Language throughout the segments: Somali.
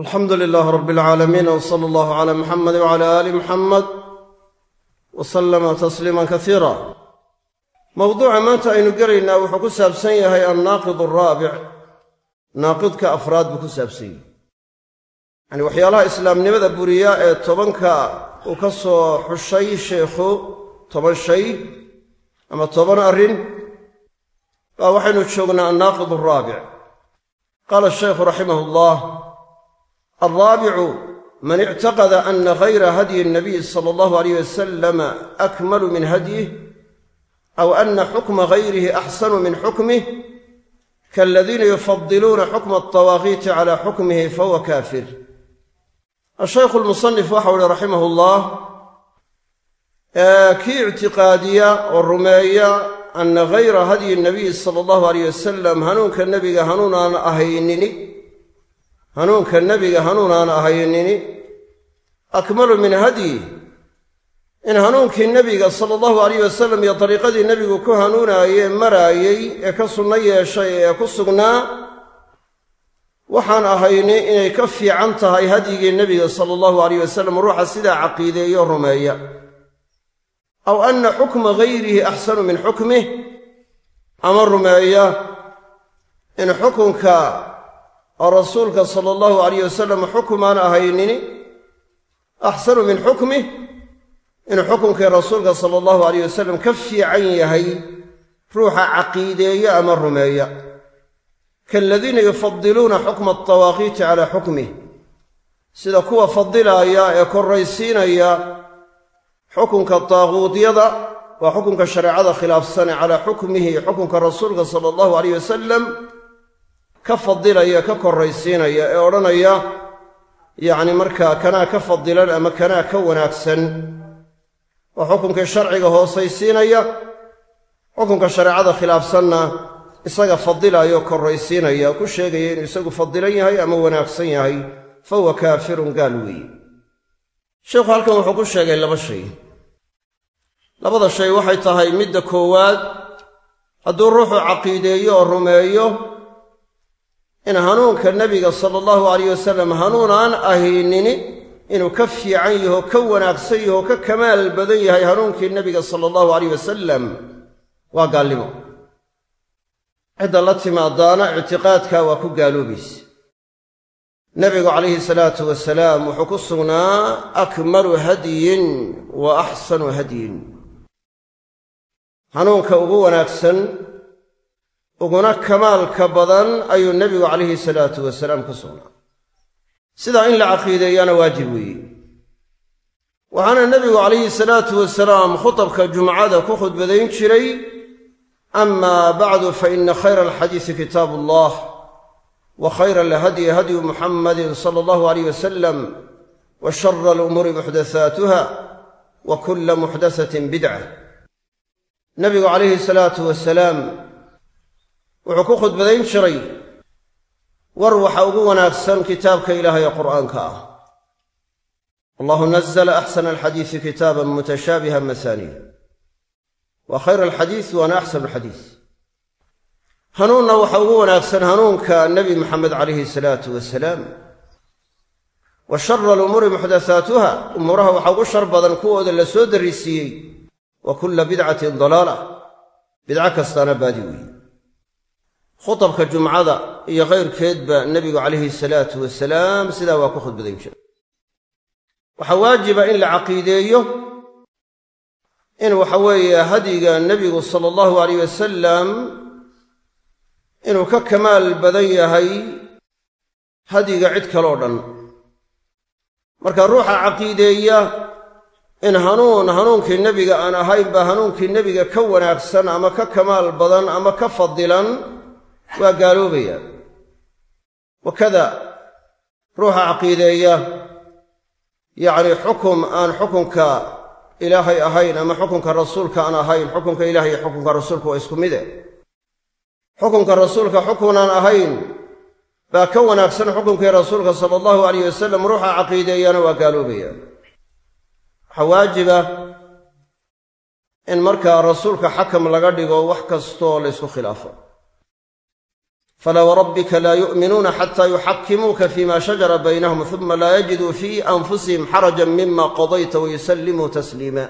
alxamdu lilaah rab alcaalamiin w sala allahu cala muxamedi wcala aali muxamed wa sallama tasliiman kasiira mowduuca maanta aynu gelaynaa wuxuu ku saabsan yahay annaaqid araabic naaqidka afraad buu ku saabsan yahay. Yacni waxyaalaha islaamnimada buriya ee tobanka uu ka soo xushay sheikhu toban shay ama toban arrin baa waxaynu joognaa annaaqid araabic qaala shaykhu raximah allah alraabicu man ictaqada ana gayra hadyi nabiy sala allahu alayh wasalama akmalu min hadyih aw ana xukma gayrihi axsanu min xukmih kaaladiina yufadiluuna xukma altawaaqiiti cala xukmihi fahuwa kaafir ashaykhu lmusanif waxau uhi raximah llah kii ictiqaadiya oo rumeeya ana gayra hadyi nabiy sala allahu alayh wasalam hanuunka nebiga hanuun aan ahaynini hanuunka nebiga hanuun aan ahaynini akmalu min hadyi in hanuunkii nebiga sala allahu alayh wasalam iyo dariiqadii nebigu ku hanuunaayee maraayey ee ka sunno yeeshay ee ku sugnaa waxaan ahayni inay ka fiican tahay hadyigii nebiga sala allahu alayh wasalam ruuxa sidaa caqiideeyo rumeeya. Aw anna xukma gayrihi axsanu min xukmih ama rumeeya in xukunka oo rasuulka sala allahu alayh wasalam xukumaan ahaynini axsanu min xukmih inuu xukunkii rasuulka sala allahu alayh wasalam ka fiican yahay ruuxa caqiideeya ama rumeeya. Kaaladiina yufadiluuna xukma altawaaqiiti calaa xukmih sida kuwa fadilaaya ee korraysiinaya xukunka taaquudyada waa xukunka shareecada khilaafsane calaa xukmihi xukunka rasuulka sala allahu alayh wasalam ka fadilaya ka korraysiinaya ee odhanaya yacni markaa kanaa ka fadilan ama kanaa ka wanaagsan. Oo xukunkii sharciga hoosaysiinaya xukunka shareecada khilaafsanna isaga fadilaya oo korraysiinaya ku sheegaya inuu isagu fadilan yahay ama wanaagsan yahay fa huwa kaafirun gaal weeye sheikhu halkan wuxuu ku sheegay laba shay. Labada shay waxay tahay midda koowaad hadduu ruuxu caqiideeyo oo rumeeyo in hanuunka nebiga sala allahu alayh wasalam hanuun aan ahaynini inuu ka fiican yaho ka wanaagsan yaho ka kamaal badan yahay hanuunkii nebiga sala allahu alayh wasalam waa gaalnimo. Cidda la timaadaana ictiqaadka waa ku gaaloobaysa nebigu calayhi salaatu wasalaam wuxuu ku sugnaa akmalu hadyin wa axsanu hadyin hanuunka ugu wanaagsan uguna kamaalka badan ayuu nebigu calayhi salaatu wasalaam ku sugnaa. Sidaa in la caqiideeyaana waajib weeye. Waxaana nebigu calayhi salaatu wasalaam khutabka jumcada ku khudbadayn jiray ama bacdu fa ina khayra alxadiisi kitaabu allah wa khayra alhadyi hadyu muxammadin sala allahu alayh wasalam wa shara alumuuri muxdasaatuha wa kulla muxdasatin bidca nebigu calayhi salaatu wasalaam wuxuu ku khudbadayn jiray war waxa ugu wanaagsan kitaabka ilaahay ee qur'aanka ah. Allahu nazla axsana alxadiisi kitaaban mutashaabihan masaaniya wa khayra alxadiis waana axsanu alxadiis. Hanuunna waxa ugu wanaagsan hanuunka nebi maxamed calayhi salaatu wasalaam wa shara alumuuri muxdasaatuha umuuraha waxaa ugu shar badan kuwooda la soo darrisiiyey. Wa kulla bidcatin dalaala bidco kastaana baadi weeye khutabka jumcada iyo kayrkeedba nebigu calayhi salaatu wasalaam sidaa waa ku khudbadayn jiray waxaa waajiba in la caqiideeyo in waxa weeye hadyiga nebigu sala allahu alayh wasalam inuu ka kamaal badan yahay hadyiga cid kaloo dhan. Marka ruuxa caqiideeya in hanuun hanuunkii nebiga aan ahaynba hanuunkii nebiga ka wanaagsan ama ka kamaal badan ama ka fadilan waa gaaloobaya wakada ruuxa caqiideeya yacni xukum aan xukunka ilaahay ahayn ama xukunka rasuulka aan ahayn xukunka ilahay iyo xukunka rasuulka waa isku mide xukunka rasuulka xukun aan ahayn baa ka wanaagsan xukunkii rasuulka sala allahu alayh wasalam ruuxa caqiideeyana waa gaaloobaya waxaa waajiba in markaa rasuulka xakam laga dhigo wax kastoo la ysku khilaafo falaa warabbika laa yu'minuuna xataa yuxakimuuka fima shajara baynahum uma laa yajiduu fii anfusihim xarajan mima qadayta wayusallimuu tasliima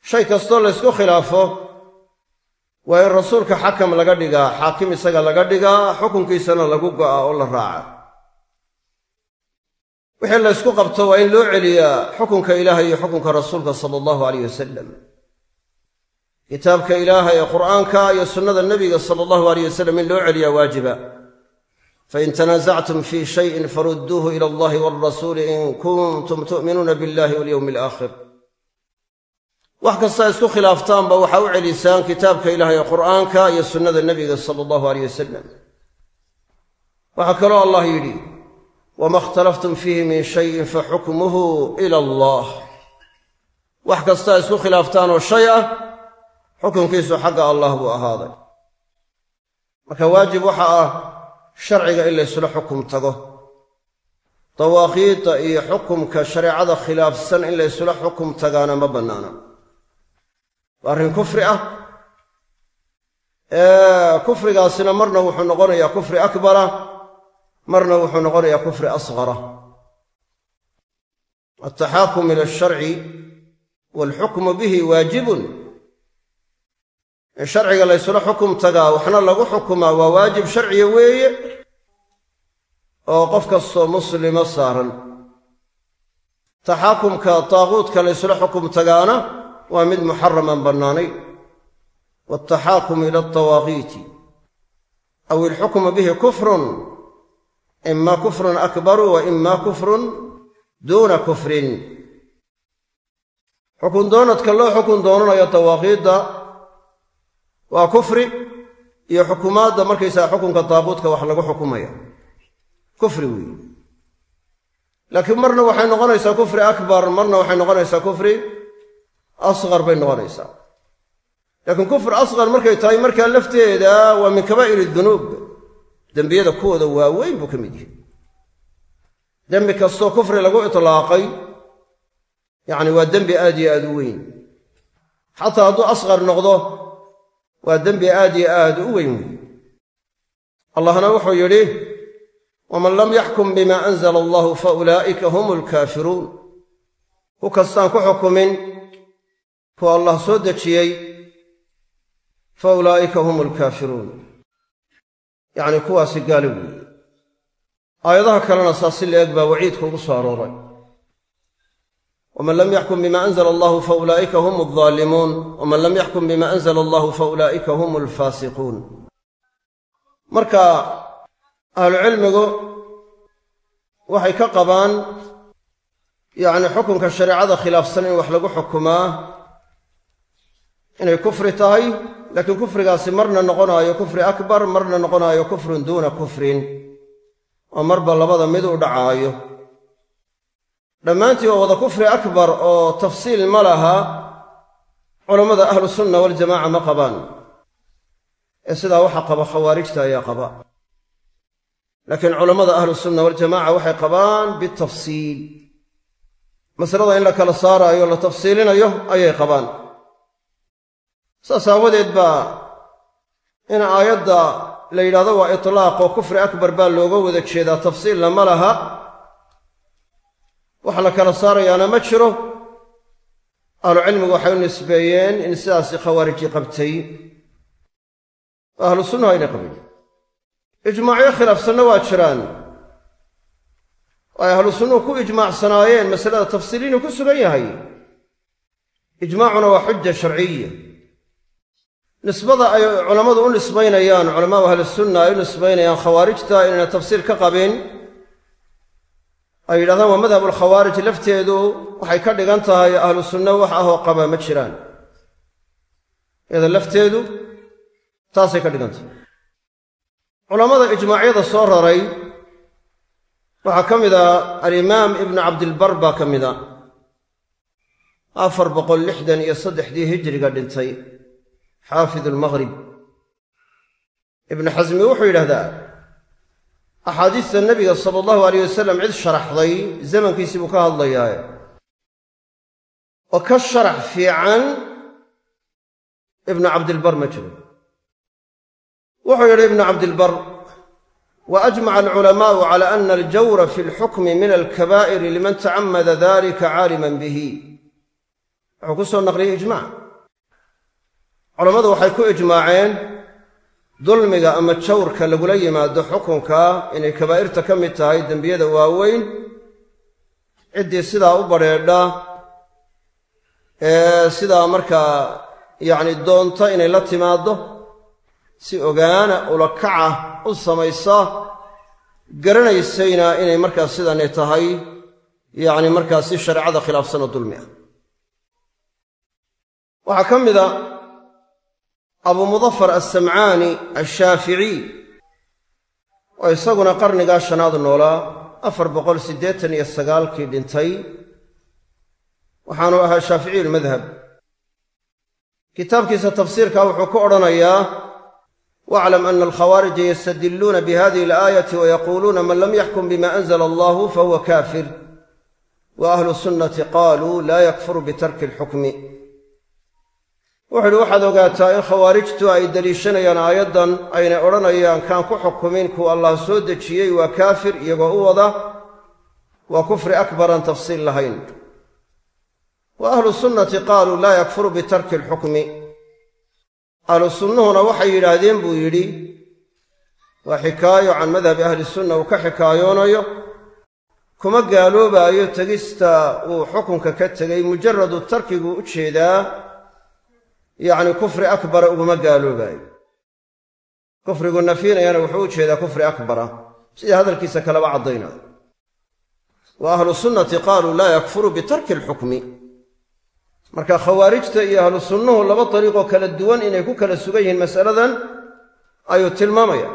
shay kastoo laysku khilaafo waa in rasuulka xakam laga dhigaa xaakim isaga laga dhigaa xukunkiisana lagu go'a oo la raaca wixii laysku qabto waa in loo celiyaa xukunka ilaaha iyo xukunka rasuulka sala allahu aleyh wasalam kitaabka ilaaha ee qur'aanka iyo sunnada nebiga sala allahu aleyh wasalam in loo celiyaa waajiba. Fain tanaasactum fii shayin farudduuhu ila allahi walrasuuli in kuntum tu'minuuna billahi walyowmi alaakhir wax kastaa isku khilaaftaanba waxaa u celisaan kitaabka ilaah ee qur'aanka iyo sunnada nebiga sala allahu aleyh wasalam waxaa kaloo allah yidhi wama ikhtalaftum fiihi min shayin faxukmuhu ila allah. Wax kastaa isku khilaaftaan oo shay ah xukunkiisu xagga allah buu ahaaday. Marka waajib waxa ah sharciga in laysula xukum tago. Dawaaqiidda iyo xukumka shareecada khilaafsan in laysula xukum tagaana ma bannaana. Waa arrin kufri ah. Kufrigaasina marna wuxuu noqonayaa kufri akbara marna wuxuu noqonayaa kufri asghara. Altaxaakum ila alsharci waalxukmu bihi waajibun in sharciga laysula xukum tagaa waxna lagu xukumaa waa waajib sharciya weeye oo qof kastoo muslima saaran. Taxaakumka taaquudka laysula xukum tagaana waa mid muxaraman bannaanayn waaltaxaakumu ila altawaaqiiti aw ilxukmu bihi kufrun ima kufrun akbaru wa ima kufrun duuna kufrin. Xukun doonadka loo xukun doonanayo dawaaqiidda waa kufri iyo xukumaadda markaysaga xukunka daaquudka wax lagu xukumaya. Kufri weeye laakiin marna waxay noqonaysaa kufri akbar marna waxay noqonaysaa kufri asqar bay noqonaysaa. Laakiin kufr asqar markay tahay markaa lafteeda waa min kabaa'ir dunuub. Dembiyada kuwooda waaweyn buu ka mid yahay. Dembi kastoo kufri lagu itlaaqay yacni waa dembi aad iyo aad u weyn. Xataa hadduu asqar noqdo waa dembi aad iyo aad u weyn. Wey allahna wuxuu yidhi waman lam yaxkum bima anzala allahu fa ulaa'ika hum alkaafiruun ku kastaan ku xukumin kuwa allah soo dejiyey fa ulaa'ika hum alkaafiruun yacni kuwaasi gaali weeye. Aayadaha kalena saa si la-eg baa waciidka ugu soo arooray waman lam yaxkum bima anzala allahu fa ulaa'ika hum aldaalimuun waman lam yaxkum bima anzala allahu fa ulaa'ika hum alfaasiquun marka ahlucilmigu waxay ka qabaan yacni xukunka shareecada khilaafsan in wax lagu xukumaa inay kufri tahay laakiin kufrigaasi marna noqonaayo kufri akbar marna noqonaayo kufrun duuna kufrin oo marba labada mid u dhacaayo dhammaantii waa wada kufri akbar oo tafsiil ma laha. Culammada ahlu sunna waljamaca ma qabaan. Ee sidaa waxa qaba khawaarijta ayaa qaba. Laakiin culammada ahlu sunna waljamaca waxay qabaan bitafsiil. Masalada in la kala saaraayo la tafsiilinayo ayay qabaan. Saas aawadeed baa in aayadda la yidhahdo waa itlaaq oo kufri akbar baa looga wada jeedaa. Tafsiilna ma laha waxa la kala saarayaana ma jiro. Ahlucilmigu waxay u nisbeeyeen in sidaasi khawaariji qabtay. Oo ahlu sunnaha aynay qabin ijmaacyo khilaafsanna waa jiraan. Ay ahlu sunnuhu ku ijmaacsanaayeen masalada tafsiil ku sugan yahay. Ijmaacuna waa xuja sharciya nisbada ay culammadu u nisbaynayaan culamaau ahlisunna ay u nisbaynayaan khawaarijta inayna tafsiir ka qabin ay yidhahdaan waa madhabulkhawaarij lafteedu waxay ka dhigan tahay ahlu sunna wax ahoo qaba ma jiraan. Iyada lafteedu taasay ka dhigan tahay. Culammada ijmaacyada soo raray waxaa ka mid a alimaam ibnu cabdilbar baa ka mid a afar boqol lixdan iyo saddexdii hijriga dhintay xaafid almaghrib ibnu xasmi wuxuu yidhahdaa axaadiista nebiga sala allahu aleyh wasalam cid sharaxday zamankiisii buu ka hadlayaaye oo ka sharax fiican ibnu cabdilbar ma jiro. Wuxuu yidhi ibnu cabdilbar wa ajmaca alculamaa'u cala ana aljawra fi lxukmi min alkabaa'iri liman tacamada dalika caaliman bihi. Wuxuu ku soo naqliyey ijmac culammadu waxay ku ijmaaceen dulmiga ama jawrka lagula yimaado xukunka inay kabaa'irta ka mid tahay dembiyada waaweyn ciddii sidaa u badrheedha ee sidaa markaa yacni doonta inay la timaaddo si ogaana ulakaca u samaysa garanaysayna inay markaa sidani tahay yacni markaa si shareecada khilaafsan oo dulmi ah. Waxaa ka mid a abu mudafar alsamcaani alshaaficiy oo isaguna qarnigaa shanaad noolaa afar boqol siddeetan iyo sagaalkii dhintay. Waxaanu ahaa shaaficiyu lmadhab kitaabkiisa tafsiirka wuxuu ku odhanayaa waclam ana alkhawaarija yastadilluuna bihadihi alaayati wayaquuluuna man lam yaxkum bima anzla allahu fahuwa kaafir. Wa ahlu sunnati qaaluu laa yakfuru bitarki alxukmi wuxu uhi waxaad ogaataa in khawaarijtu ay deliishanayaan aayaddan aynay odhanayaan kaan ku xukumin kuwa allah soo dejiyey waa kaafir iyagoo u wada waa kufri akbaran tafsiil lahayn. Wa ahlu sunnati qaaluu laa yakfuru bitarki alxukmi. Ahlu sunnuhuna waxay yidhaahdeen buu yidhi waa xikaayo can madhabi ahli sunna uu ka xikaayoonayo kuma gaaloobaayo tegista uu xukunka ka tegay mujaradu tarkiguu u jeedaa yacni kufri akbara uguma gaaloobaayo kufrigu nafyinayana wuxuu u kufri akbara. Sidii hadalkiisa kaleba caddaynaa. Wa ahlu sunnati qaaluu laa yakfuru bitarki alxukmi. Marka khawaarijta iyo ahlu sunnuhu laba dariiqoo kala duwan inay ku kala sugan yihiin masaladan ayuu tilmaamaya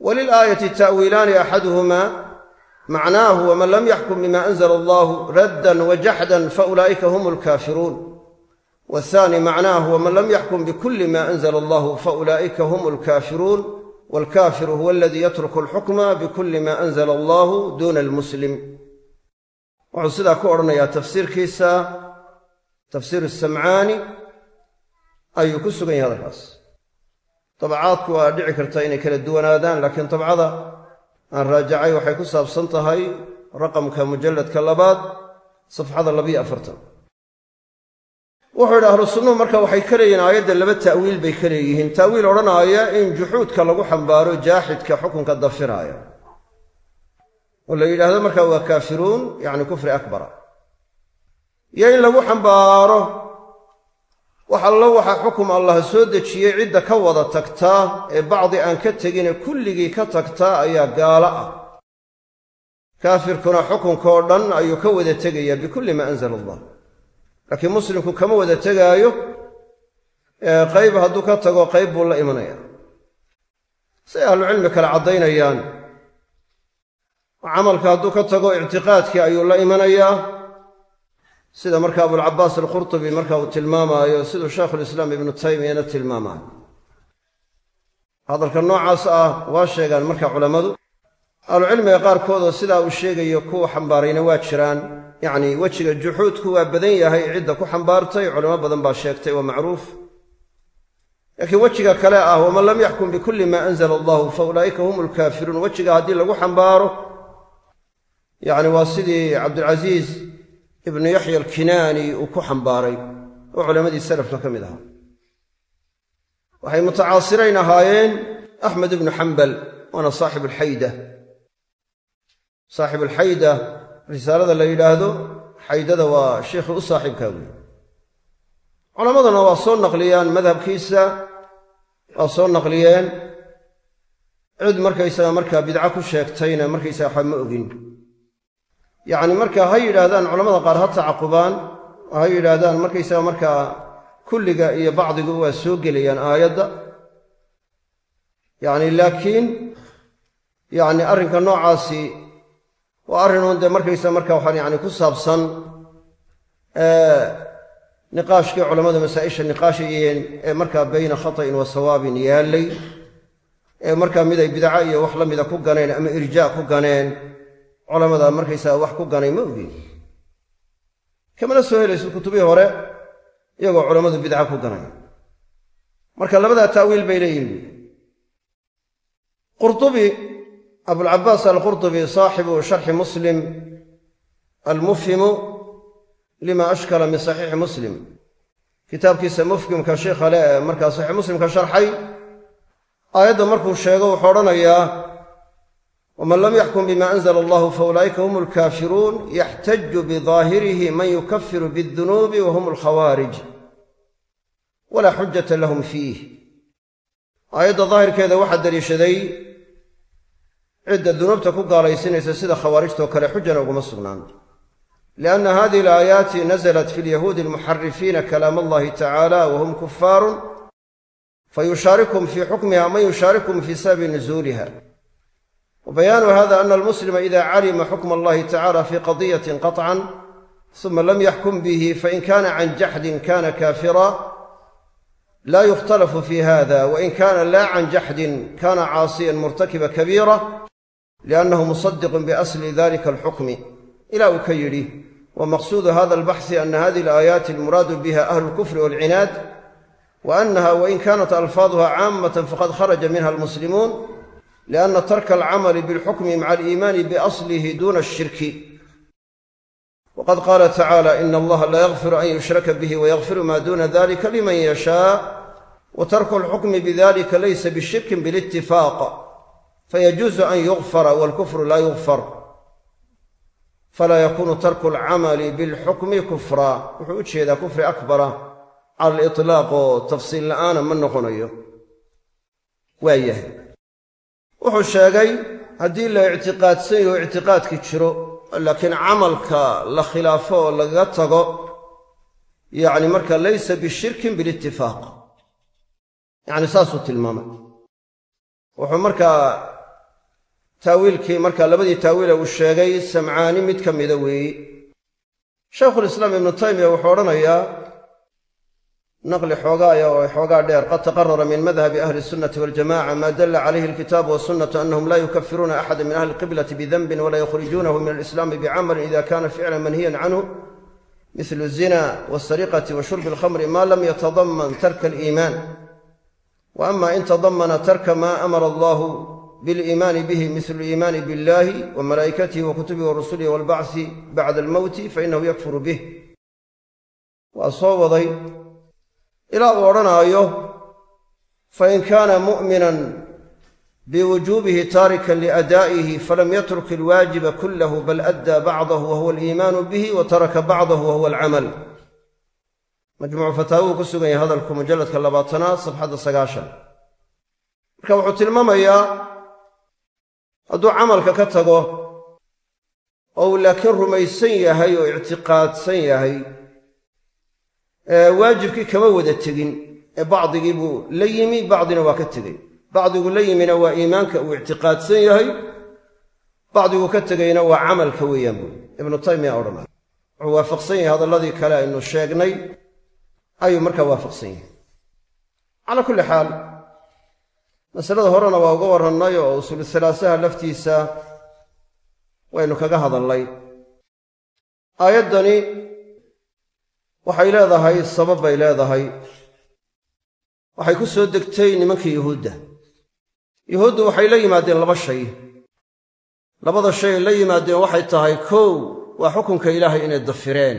walilaayati ta'wiilaani axaduhumaa macnaahu waman lam yaxkum bima anzla allahu raddan wajaxdan faulaa'ika hum alkaafiruun wاthani macnaahu waman lam yaxkum bikuli ma anzla allahu faulaa'ika hum alkaafiruun walkaafiru huwa aladii yatruku alxukma bikuli ma anzla allahu duna almuslim wuxuu sidaa ku odhanayaa tafsiirkiisa tafsiir samcaani ayuu ku sugan yahay hadalkaas dabcaadku waa dhici karta inay kala duwanaadaan laakiin dabcada aan raajacay waxay ku saabsan tahay raqamka mujalladka labaad safxada labiyo wuxuu yidhi ahlu sunnuhu marka waxay ka leeyihiin aayadda laba ta'wiil bay ka leeyihiin. Ta'wiil odhanaaya in juxuudka lagu xambaaro jaaxidka xukunka dafiraaya. Oo la yidhaahdo marka waa kaafiruun yacni kufri akbara. Iyo in lagu xambaaro wax allo waxa xukum allah soo dejiyey cidda ka wada tagtaa ee bacdi aan ka tegine kulligii ka tagtaa ayaa gaalo ah. Kaafirkuna xukunkoo dhan ayuu ka wada tegayaa bikulli maa anzala allah laakiin muslimku kama wada tegaayo qayb hadduu ka tago qayb buu la imanaya. Say ahlucilmi kale caddaynayaan. Camalka hadduu ka tago ictiqaadkii ayuu la imanayaa. Sida marka abulcabaas alqurtubi marka uu tilmaamaayo siduu shaykhulislaam ibnu taymiyana tilmaamaayo hadalka noocaas ah waa sheegaan marka culammadu. Ahlucilmiga qaarkoodoo sidaa uu sheegayo kuwa xambaarayna waa jiraan yacni wejiga juxuudku waa badan yahay cidda ku xambaartay culamo badan baa sheegtay waa macruuf. Laakiin wejiga kale ah waman lam yaxkum bikulli maa anzala allahu fa ulaa'ika hum alkaafiruun wejiga haddii lagu xambaaro yacni waa sidii cabdulcasiis ibnu yaxya alkinaani uu ku xambaaray oo culammadii salafka ka mid ahaa. Waxay mutacaasirayn ahaayeen axmed ibnu xambal waana saaxib alxayda saaxib alxayda risaalada la yidhaahdo xaydada waa sheikhii u saaxiibkaa weyi culammaduna waa soo naqliyaan madhabkiisa waa soo naqliyeen. Cid markaysaga markaa bidco ku sheegtayna markaysaga waxba ma ogin. Yacni marka ha yidhaahdaan culamada qaar ha tacaqubaan ha yidhaahdaan markaysaga markaa kulliga iyo bacdigu waa soo gelayaan aayadda. Yacni laakiin yacni arrinka noocaasi waa arrinuun dee markaysaga marka waxaan yacni ku saabsan niqaashkii culammadu masaa-isha niqaashayeen ee markaa bayna khata'in wa sawaabin yaallay ee markaa mid ay bidaco iyo wax la mida ku ganeen ama irjaa ku ganeen culamada markaysaga wax ku ganay ma ogin kamana soo helayso kutubihii hore iyagoo culammadu bidca ku ganay. Marka labadaa ta'wiil bay leeyihiin buui qurdubi abulcabaas alqurdubi saaxibu sharxi muslim almufhimu lima ashkala min saxiixi muslim. Kitaabkiisa mufhimka sheikha le ee markaa saxiix muslimka sharxay aayadda markuu sheego wuxuu odhanayaa waman lam yaxkum bima anzla allahu faulaa'ika hum alkaafiruun yaxtaju bidaahirihi man yukafiru bidunuubi wa hum alkhawaarij walaa xujata lahum fiih. Aayadda daahirkeeda waxaa daliishaday cidda dunuubta ku gaalaysinaysa sida khawaarijtoo kale xujana uguma sugnaan lianna hadihi alaayaati nasalat fi lyahuudi almuxarifiina kalaam allahi tacala wa hum kufaarun fayushaarikum fii xukmiha man yushaarikum fii sababi nuzuuliha. Wa bayaanu hada ana almuslima ida calima xukma allahi tacala fi qadiyatin qaطcan suma lam yaxkum bihi fain kana can jaxdin kana kaafira laa yukhtalafu fi hada wain kana la can jaxdin kana caasiyan murtakiba kabiira liannahu musadiqun biasli dalika alxukmi ila uu ka yidhi wa maqsuudu hada albaxsi ana hadihi alaayaati almuraadu biha ahlu lkufri walcinaad wa annaha wain kanat alfaaduha caamatan faqad kharaja minha almuslimuun lianna tarka alcamali bilxukmi maca aliimaani biaslihi duna ashirki waqad qaala tacaala ina allaha la yakfiru an yushraka bihi wayakfiru ma duna dalika liman yashaa wa tarku alxukmi bidalika laysa bishirkin bilitifaaq fayajuusu an yugfara walkufru laa yugfar falaa yakunu tarku alcamali bilxukmi kufra wuxuu u jeedaa kufri akbara cala aliطlaaq oo tafsiil la'aana ma noqonayo waa yahay wuxuu sheegay haddii la ictiqaadsan yaho ictiqaadki jiro laakiin camalka la khilaafo oo lagaga tago yacni marka laysa bishirkin bilitifaaq yacni saasuu tilmaamay taawiilkii markaa labadii taawiile uu sheegay samcaani mid ka mida weeyi. Shaykhulislaam ibnu taymiya wuxuu odhanayaa naqli xoogaaya oo xoogaa dheer. Qad taqarara min madhabi ahli sunnati waljamaca maa dalla calayhi alkitaabu wasunnatu annahum laa yukafiruuna axada min ahli alqiblati bidanbin walaa yukhrijuunahu min alislaami bicamalin ida kana ficlan manhiyan canhu mislu zina walsariqati wa shurbi alkhamri ma lam yatadaman tarka aliimaan wa in tadamana tarka ma amara allahu biliimaani bihi mislu liimaani biاllahi wa malaa'ikatihi wa kutubihi wa rusulihi waalbacsi bacda almowti fainahu yakfuru bih waa soo waday ilaa uu odhanaayo fain kaana mu'minan biwujuubihi taarikan liadaa'ihi falam yatruk ilwaajiba kulahu bal addaa bacdahu wa huwa aliimaanu bihi wa taraka bacdahu wa huwa alcamal majmuucu fataawuu ku sugan yahay hadalku mujalladka labaatanaad safxadda sagaashan marka wuxuu tilmaamayaa hadduu camalka ka tago oo uu laakiin rumaysan yahay oo ictiqaadsan yahay waajibkii kama wada tegin ee bacdigii buu la yimi bacdina waa ka tegey. Bacdigu la yimina waa iimaanka uu ictiqaadsan yahay bacdigu ka tegayna waa camalka weeyaan buui ibnu taymiya odhanay wuxuu waafaqsan yahay hadalladii kale aynu sheegnay ayuu markaa waafaqsan yahay. Calaa kulli xaal masalada horena waa uga warrannay oo salaasaha laftiisa waynu kaga hadallay aayaddani waxay leedahay sabab bay leedahay. Waxay ku soo degtay nimankii yuhuudda. Yuhuuddu waxay la yimaadeen laba shay. Labada shay ay la yimaadeen waxay tahay kow waa xukunka ilaahay inay dafireen.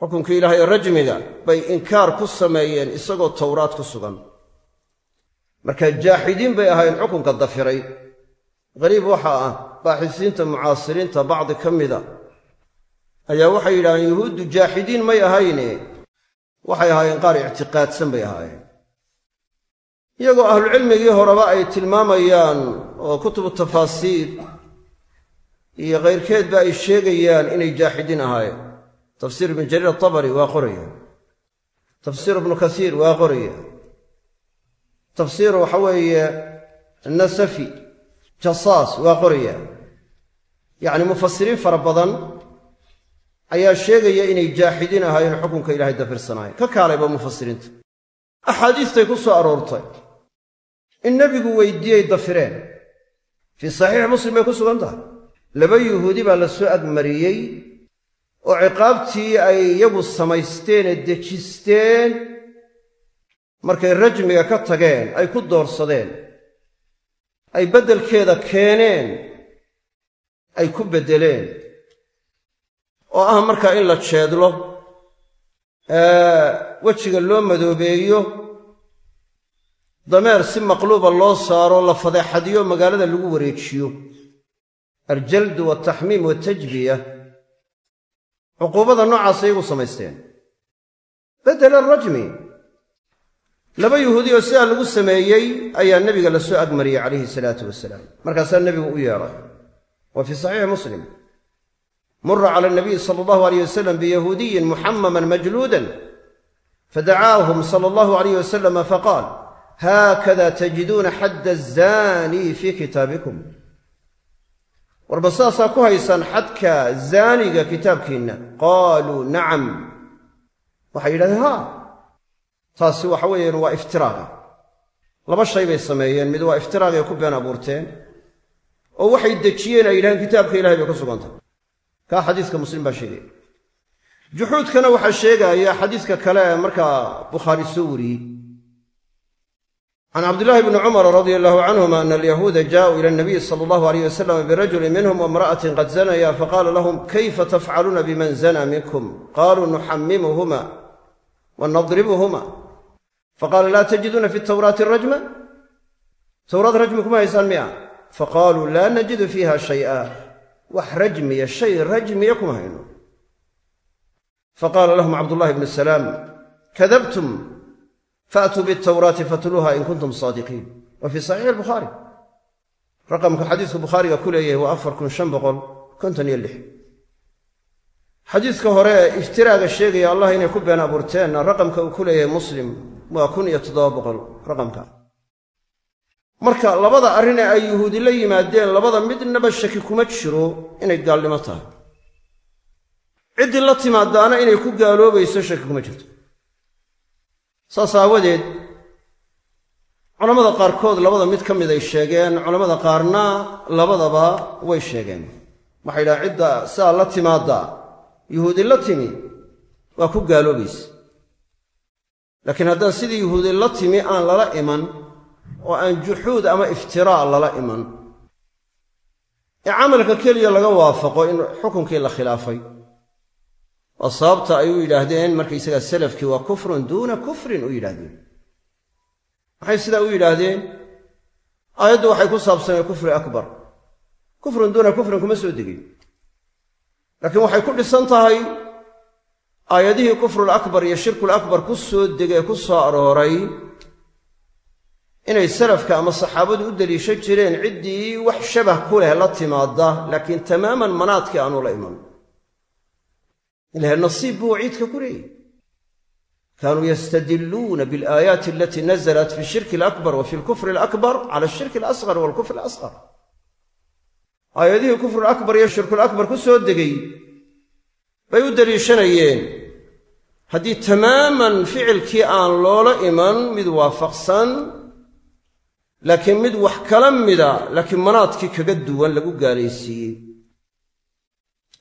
Xukunka ilaahay ee rajmiga bay inkaar ku sameeyeen isagoo towraad ku sugan marka jaaxidiin bay ahayn xukunka dafiray. Qariib waxaa ah baaxisiinta mucaasiriinta bacdi ka mida. Ayaa waxay yidhahdeen yuhuuddu jaaxidiin may ahayne. Waxay ahaayeen qaar ictiqaadsan bay ahaayeen. Iyagoo ahlucilmigii horeba ay tilmaamayaan oo kutubu tafaasiir iyo kayrkeedba ay sheegayaan inay jaaxidiin ahaayeen. Tafsiir ibnu jariir atabari waa qoraya. Tafsiir ibnu kasiir waa qoraya tafsiir waxa weeye nasafi jasaas waa qoraya yacni mufasiriin fara badan ayaa sheegaya inay jaaxidiin ahaayeen xukunka ilaahay dafirsanaayeen ka kaalayba mufasiriinta axaadiistay ku soo aroortay. In nebigu weydiiyey dafireen. Fii saxiixi muslim bay ku sugan tahay. Laba yuhuudi baa la soo agmariyey oo ciqaabtii ay iyagu samaysteenee dejisteen markay rajmiga ka tageen ay ku doorsadeen ay beddelkeeda keeneen ay ku beddeleen. Oo ah markaa in la jeedlo wejiga loo madoobeeyo dameer si maqluuba loo saaro la fadeexadiyo magaalada lagu wareejiyo. Aljaldu waltaxmiim waltajbiya cuquubada noocaas ayagu samaysteen. Bedela rajmi laba yuhuudi oo sidaa lagu sameeyey ayaa nebiga la soo agmariyey calayhi salaatu wasalaam. Markaasaa nebigu u yeedhay wa fii saxiixi muslim. Mura cala nabiyi sala allahu alayh wasalam biyahuudiyin muxamaman majluudan. Fadacaahum sala allahu alayh wasalama faqaal haakada tajiduuna xadda azaanii fii kitaabikum. Warba saasaa ku haysaan xadka zaaniga kitaabkiinna. Qaaluu nacam. Waxay yidhahdeen haa taasi waxa weeyaan waa iftiraaga laba shay bay sameeyeen. Mid waa iftiraagay ku been abuurteen oo waxay dejiyeen ay yidhahdeen kitaabka ilahay bay ka sugantah kaa xadiiska muslim baa sheegaya juxuudkana waxaa sheegaaya xadiiska kale ee markaa bukhaari soo wariyey. Can cabdillaahi bni cumar radia allahu canhuma ana alyahuuda jaauu ila nabiyi sala allahu alayh wasalam birajuli minhum waimra'atin qad zanaya faqaala lahum kayfa tafcaluuna biman zana minkum? Qaluu nuxamimuhuma wa nadribuhuma faqaala laa tajiduuna fi tawraati rajma towraad rajmi kuma haysaan miya faqaaluu laa najidu fiiha shay'a wax rajmiya shay rajmiya kuma hayno faqaala lahum cabdullahi bnu salaam kadabtum faatuu bitawraati fatluuha in kuntum saadiqiin wa fii saxiixi albukhaari raqamka xadiiska bukhaariga ku leeyahay waa afar kun shan boqol konton iyo lix xadiiska hore iftiraaga sheegaya allah inay ku been abuurteenna raqamka uu ku waa kun iyo toddoba boqol raqamka. Marka labada arrin ee ay yuhuudi la yimaadeen labada midnaba shaki kuma jiro inay gaalnimo tahay. Ciddii la timaadaana inay ku gaaloobayso shaki kuma jirto. Saas aawadeed culammada qaarkood labada mid ka mid ay sheegeen culammada qaarna labadaba way sheegeen. Waxay yidhaha cidda sidaa la timaadda yuhuudi la timi waa ku gaaloobaysa laakiin haddaan sidii yuhuudi la timi aan lala iman oo aan juxuud ama iftiraa lala iman ee camalka keliya laga waafaqo in xukunkii la khilaafay. Waa sababta ay u yidhaahdeen markaysagaa salafkii waa kufrun duuna kufrin u yidhaahdeen. Maxay sidaa u yidhaahdeen aayaddu waxay ku saabsaneen kufri akbar. Kufrun duuna kufrin kuma soo degin. Laakiin waxay ku dhisan tahay aayadihii kufrul akbar iyo shirkul akbar ku soo degee ku soo arooray inay salafka ama saxaabadu u deliishan jireen ciddii wax shabah ku leh la timaadda laakiin tamaaman manaadkii aanu la iman. Ilahay nasiib buu waciidka ku leeyahy kaanuu yastadilluuna bilaayaati alatii nazalat fi shirki alakbar wa fi lkufri alakbar cala ashirki alasqar walkufri alasqar aayadihii kufrul akbar iyo shirkul akbar ku soo degay bay u deliishanayeen haddii tamaaman ficilkii aan loola iman mid waafaqsan laakiin mid wax kala mida laakiin manaadkii kaga duwan lagu gaalaysiiyey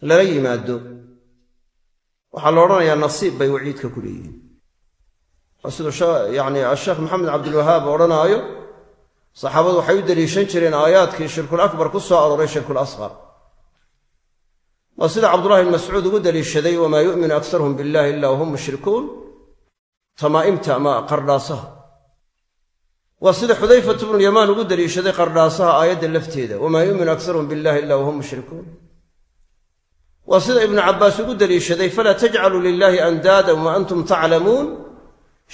lala yimaado. Waxaa la odhanayaa nasiib bay waciidka ku leeyihiin. Waa siduu yani asheekh maxamed cabdilwahaab odhanaayo saxaabadu waxay u deliishan jireen aayaadkii shirkul akbar ku soo arooray shirkul asqar waa sida cabdullahi ibn mascuud ugu deliishaday wamaa yu'minu aksaruhum billahi ila wahum mushrikuun. Tamaa'imta ama qardhaasaha. Waa sida xudayfatu bnulyamaan ugu deliishaday qardhaasaha aayadda lafteeda wamaa yu'minu aksaruhum billahi ila wahum mushrikuun. Waa sida ibnu cabbaas ugu deliishaday falaa tajcaluu lilaahi andaadan wa antum taclamuun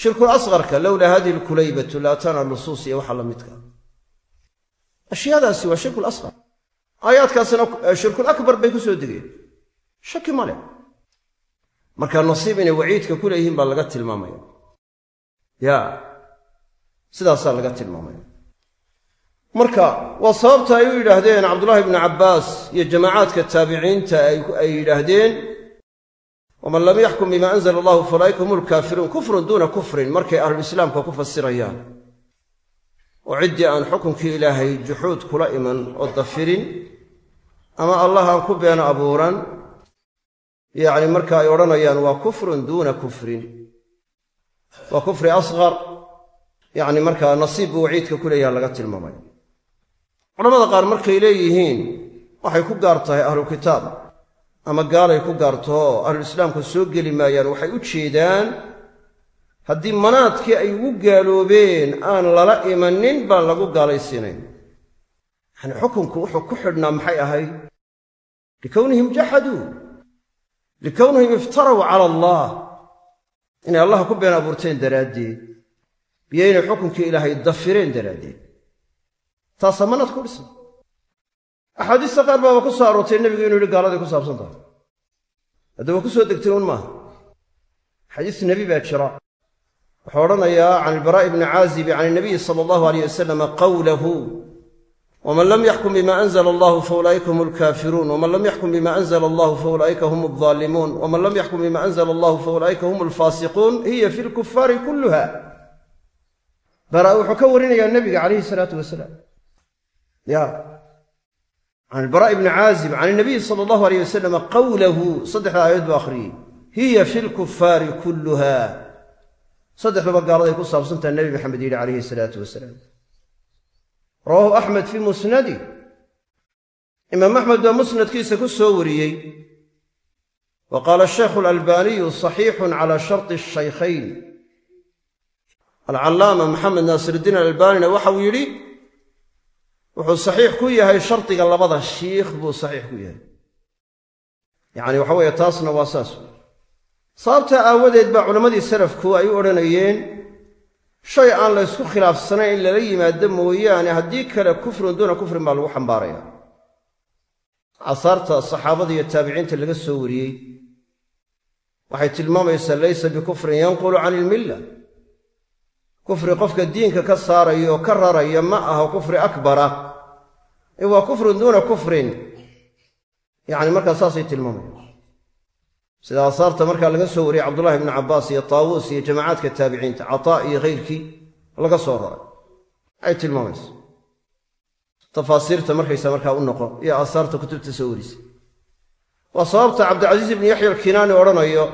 shirkul asqarka lowlaa hadihi lkulaybatu laatana lusuus iyo waxa la midka. Ashyaadaasi waa shirkul asqar aayaadkaasina shirkul akbar bay ku soo degeen shaki ma leh. Marka nasiib inay waciidka ku leeyihiin baa laga tilmaamaya. Ya sidaasaa laga tilmaamaya. Marka waa sababta ay u yidhaahdeen cabdullaahi ibnu cabbaas iyo jamaacaadka taabiciinta ay yidhaahdeen waman lam yaxkum bima anzala allahu faulaa'ika hum lkaafiruun kufrun duuna kufrin markay ahlulislaamka ku fasirayaan oo ciddii aan xukunkii ilaahay juxuud kula iman oo dafirin ama allah aan ku beeno abuuran yacni marka ay odhanayaan waa kufrun duuna kufrin. Waa kufri asqar yacni markaa nasiib buu waciidka ku leeyaha laga tilmaamay. Culamada qaar markay leeyihiin waxay ku gaar tahay ahlu kitaab ama gaalay ku gaartoo ahluislaamka soo geli maayaan waxay u jeedaan haddii manaadkii ay ugu gaaloobeen aan lala imanin baan lagu gaalaysiinayn yacni xukunku wuxuu ku xidhnaa maxay ahayd likownihim jaxaduu likownihim iftaraw cala allah. Inay allah ku been abuurteen daraaddeed. Biyo inay xukunkii ilaahay dafireen daraaddeed. Taasaa manaad ku dhisan. Axaadiista qaar baaba ku soo aroortay nebigu inuu yidhi gaaladay ku saabsan tahay. Hadda waa ku soo degtay un maaha. Xadiis nebi baa jira wuxuu odhanayaa can ilbaraa'i bni caazibi can inabiyi sala allahu aleyh wasalama qawlahu waman lam yaxkum bima anzla allahu faulaa'ika hum alkaafiruun waman lam yaxkum bima anzla allahu faulaa'ika hum aldaalimuun waman lam yaxkum bima anzla allahu faulaa'ika hum alfaasiquun hiya fi lkufaari kulluha. Bara wuxuu ka warinayaa nebiga calayhi salaatu wasalaam. Ya can ilbaraa'i bni caazib can inabiyi sala allahu aleyh wasalam qawlahu saddexda aayaod buu akhriyey hiya fi lkufaari kulluha saddexduba gaaladay ku saabsantaha nebi maxamed yidhi calayhi salaatu wasalaam. Rawaahu axmed fii musnadi. Imaam axmed baa musnadkiisa ku soo wariyey. Wa qaala shaykhu alalbaaniyu saxiixun cala sharti shaykhayn. Alcallaama maxamed naasiruddiin alalbaanina waxauu yidhi wuxuu saxiix ku yahay shardiga labada shiikh buu saxiix ku yahay. Yacni waxa weeye taasna waa saas sababtaa aawadeed baa culammadii salafku ay u odhanayeen shay aan la ysku khilaafsanayn in lala yimaado mooyaane haddii kale kufrun duuna kufrin baa lagu xambaaraya. Aahaarta saxaabada iyo taabiciinta laga soo wariyey waxay tilmaamaysaa laysa bikufrin yanqulu can ilmilla kufri qofka diinka ka saaraya oo ka raraya ma aha kufri akbara. Waa kufrun duuna kufrin. Yacni markaa saasay tilmaamaya sida aahaarta markaa laga soo wariyey cabdullahi ibnu cabbaas iyo taawuus iyo jamacaadka taabiciinta cataa iyo khayrkii laga soo raray ay tilmaamaysa. Tafaasiirta markaysa markaa u noqo iyo aahaarta kutubta soo warisay. Waa sababta cabdilcasiis ibnu yaxya alkinaani odhanayo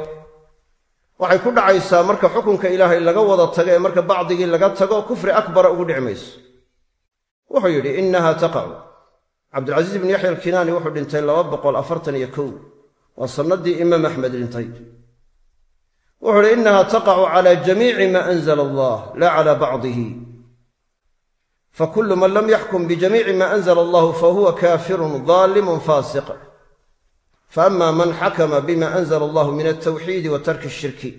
waxay ku dhacaysaa marka xukunka ilaahay laga wada tago ee marka bacdigii laga tago kufri akbara ugu dhici mayso. Wuxuu yidhi innaha taqacu. Cabdilcasiis ibnu yaxya alkinaani wuxuu dhintay laba boqol afartan iyo kow waa sannaddii imaam axmed dhintay. Wuxuu uhi innaha taqacu cala jamiici ma anzala allah laa cala bacdihi. Fakulu man lam yaxkum bijamiici ma anzala allahu fahuwa kaafirun daalimun faasiq. Faama man xakama bima anzala allahu min altawxiidi wa tarki ashirki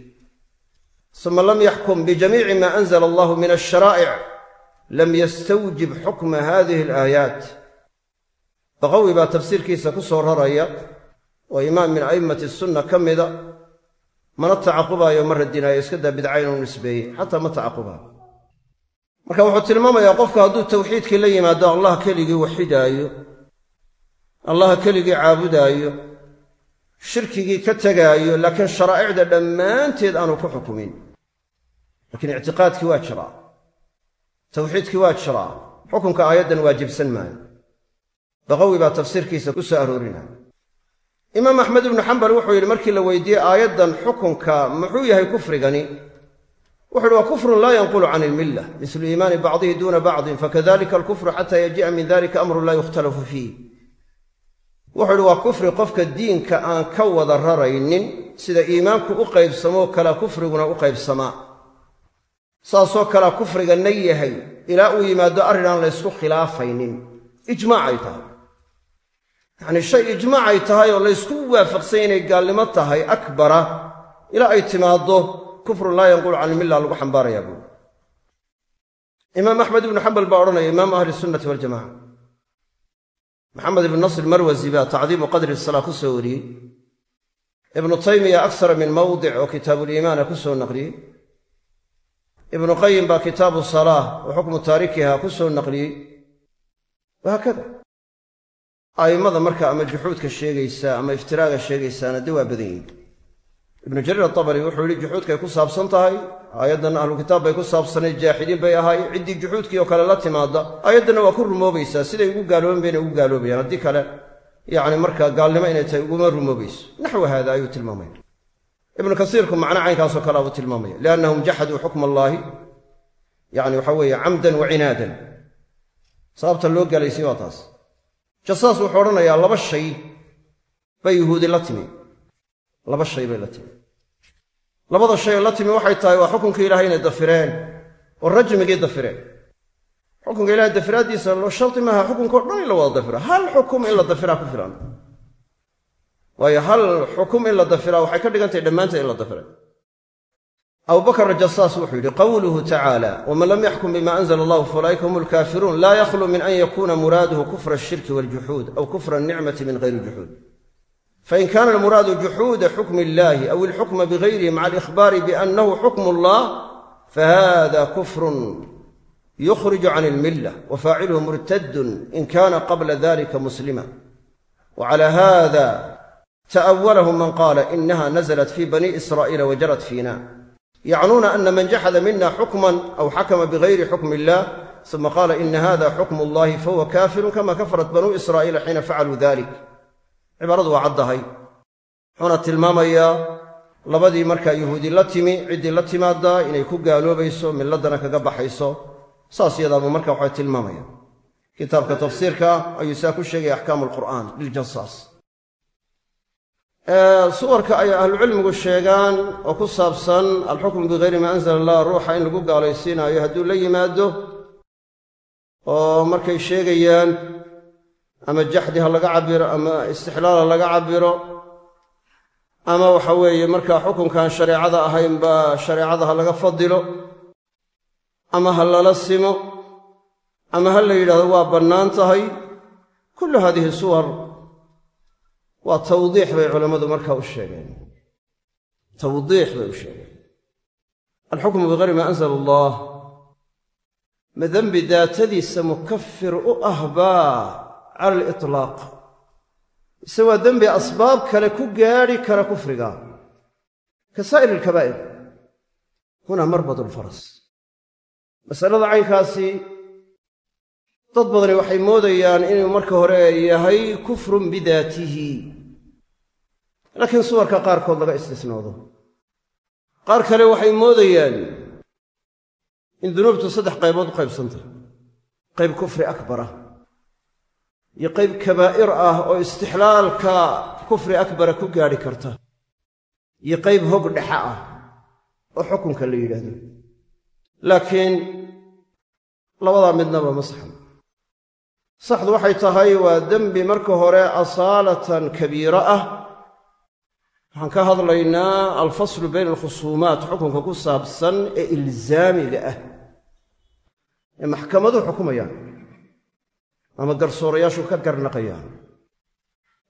suma lam yaxkum bijamiici ma anzala allahu min alsharaa'ic lam yastawjib xukma hadihi alaayaat baqawi baa tafsiirkiisa ku soo raraya oo imaam min a'immati sunna ka mida mana tacaqubaayo ma radinaayo iska daa bidca inuu nisbeeyey xataa ma tacaqubaayo. Marka wuxuu tilmaamayaa qofku hadduu tawxiidkii la yimaado allah keligii waxidaayo allah keligii caabudaayo shirkigii ka tegaayo laakiin sharaa'icda dhammaanteed aanu ku xukumin. Laakiin ictiqaadkii waa jiraa. Tawxiidkii waa jiraa. Xukunka aayaddan waajibsan maayo. Baqawi baa tafsiirkiisa ku soo aroorinaya imaam axmed ibnu xambal wuxuu yidhi markii la weydiiyey aayaddan xukunka muxuu yahay kufrigani? Wuxu uhi waa kufrun laa yanqulu can ilmilla mislu iimaani bacdihi duuna bacdin fakadalika alkufru xata yaji'a min dalika amrun laa yukhtalafu fiih. Wuxuu uhi waa kufri qofka diinka aan ka wada raraynin sida iimaanku u qaybsamoo kalea kufriguna u qaybsamaa. Saasoo kalea kufriganna yahay ilaa uu yimaado arrin aan la ysku khilaafaynin. Ijmaacay tahay yacnii shay ijmaacay tahay oo laysku waafaqsany inay gaalnimo tahay akbara ilaa ay timaaddo kufrun laa yanqulu can ilmilla lagu xambaarayaa buuri imaam axmed ibnu xambal baa odhanaya imaamu ahli sunnati waljamaca maxamed ibnu nasr marwasi baa tacdiimu qadri salaa ku soo wariyey. Ibnu taymiya aksara min mawdic oo kitaabuliimaana ku soo naqliyey. Ibnu qayim baa kitaabu salaa oo xukmu taarikiha ku soo naqliyey. Wahaakada a'immada marka ama juxuudka sheegaysaa ama iftiraaga sheegaysaana dee waa badan yihiin ibnu jariir atabari wuxuu yihi juxuudkay ku saabsan tahay aayaddanna ahlu kitaab bay ku saabsanayd jaaxidiin bay ahaayeen ciddii juxuudkii oo kale la timaada aayaddanna waa ku rumoobaysaa siday ugu gaalooban bayna ugu gaaloobayaan haddii kale yacni markaa gaalnimo inay tahay uguma rumoobayso naxwa haada ayuu tilmaamaya ibnu kasiirku macno caynkaasoo kale abuu tilmaamaya liannahum jaxaduu xukma allaahi yacni waxa weeye camdan wa cinaadan. Sababta loo galaysay waa taas jasaas wuxuu odhanayaa laba shay bay yuhuudi la timi. Laba shay bay la timi. Labada shay la timi waxay tahay waa xukunka ilaahay inay dafireen oo rajmigii dafireen. Xukunka ilahay dafiraaddiisa loo shardi maaha xukunkao dhan in la wada dafiro hal xukum in la dafiraa ku filan. Waayo hal xukum in la dafiraa waxay ka dhigantahay dhammaanteed in la dafiray abubakr jasaas wuxuu yidhi qawluhu tacaala waman lam yaxkum bima anzla allahu faulaa'ika hum lkaafiruun laa yakhlu min an yakuna muraaduhu kufra ashirki waljuxuud aw kufra anicmati min gayri juxuud fain kana almuraadu juxuuda xukmi illahi aw ilxukma bigayrihi maca alikhbaari biannahu xukmu allah fahada kufrun yukhriju can ilmilla wafaaciluhu murtadun in kana qabla dalika muslima. Wcala hada ta'awalahu man qaala inaha naزlat fi bani israa'iila wajarat fiina yacnuuna ana man jaxada mina xukman aw xakama bigayri xukmi illah suma qaala ina hada xukmu allahi fahuwa kafirun kama kafarat banuu israa'iila xiina facaluu dalik cibaaradu waa caddahay. Wuxuuna tilmaamayaa labadii markaa yuhuudi la timi ciddii la timaadaa inay ku gaaloobayso milladana kaga baxayso. Saas yadaabuu marka waxay tilmaamaya kitaabka tafsiirka ayuu saa ku sheegaya axkaamu alqur'aan liljasaas suwarka ay ahlucilmigu sheegaan oo ku saabsan alxukmu bigayri maa anzala allah ruuxa in lagu gaalaysiinaayo hadduu la yimaado oo markay sheegayaan ama jaxdi ha laga cabiro ama istixlaal ha laga cabiro ama waxa weeye markaa xukunkan shareecada ahaynba shareecada ha laga fadilo ama ha lala simo ama ha la yidhahdo waa bannaan tahay. Kullu haadihi suwar waa tawdiix bay culammadu markaa u sheegeen. Tawdiix bay u sheegeen. Alxukmu bigayri maa anzala allah. Ma dembi daatadiisa mukafir u ahbaa cala aliطlaaq mise waa dembi asbaab kale ku gaadhi kara kufriga. Ka saa'ir alkabaa'ir. Hunaa marbad alfaras. Masalada caynkaasi dad badani waxay moodayaan inuu marka hore yahay kufrun bidaatihi laakiin suwarka qaarkood laga istisnoodo. Qaar kale waxay moodayaan in dunuubtu saddex qaybood u qaybsantah qayb kufri akbarah iyo qayb kabaa'ir ah oo istixlaalka kufri akbara ku gaadhi karta iyo qayb hog dhexa ah oo xukunka la yidhaahdo. Laakiin labadaa midnaba ma saxno saxdu waxay tahay waa dembi marka hore asaalatan kabiiro ah waxaan ka hadlaynaa alfaslu bayna alkhusuumaat xukunka ku saabsan ee ilzaamiga ah. Ee maxkamaduhu xukumayaan ama garsoorayaashu ka garnaqayaan.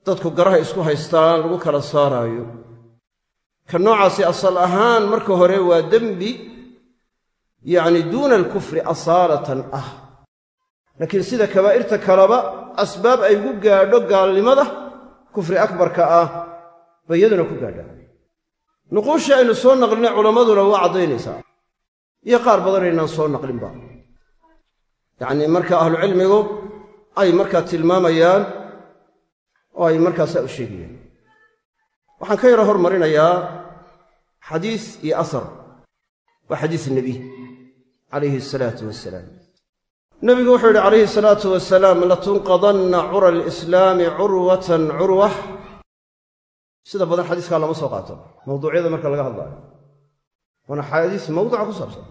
Dadku garaha isku haystaan lagu kala saaraayo. Ka noocaasi asal ahaan marka hore waa dembi yacni duuna alkufri asaalatan ah. Laakiin sida kabaa'irta kaleba asbaab ay gu gaadho gaalnimada kufri akbarka ah bay iyaduna ku gaadhaan. Nuquushii aynu soo naqlinay culammaduna waa caddaynaysaa. Iyo qaar badan aynaan soo naqlinba. Yacnii marka ahlucilmigu ay markaa tilmaamayaan oo ay markaasaa u sheegayaan waxaan ka yaro hormarinayaa xadiis iyo asar. Waa xadiis nebi calayhi asalaatu wasalaam nebigu wuxuu yidhi calayhi salaatu wasalaam latunqadanna cura alislaami curwatan curwah sida badan xadiiskaa lama soo qaato mawduucyada marka laga hadlaayo. Waana xadiis mawduca ku saabsan.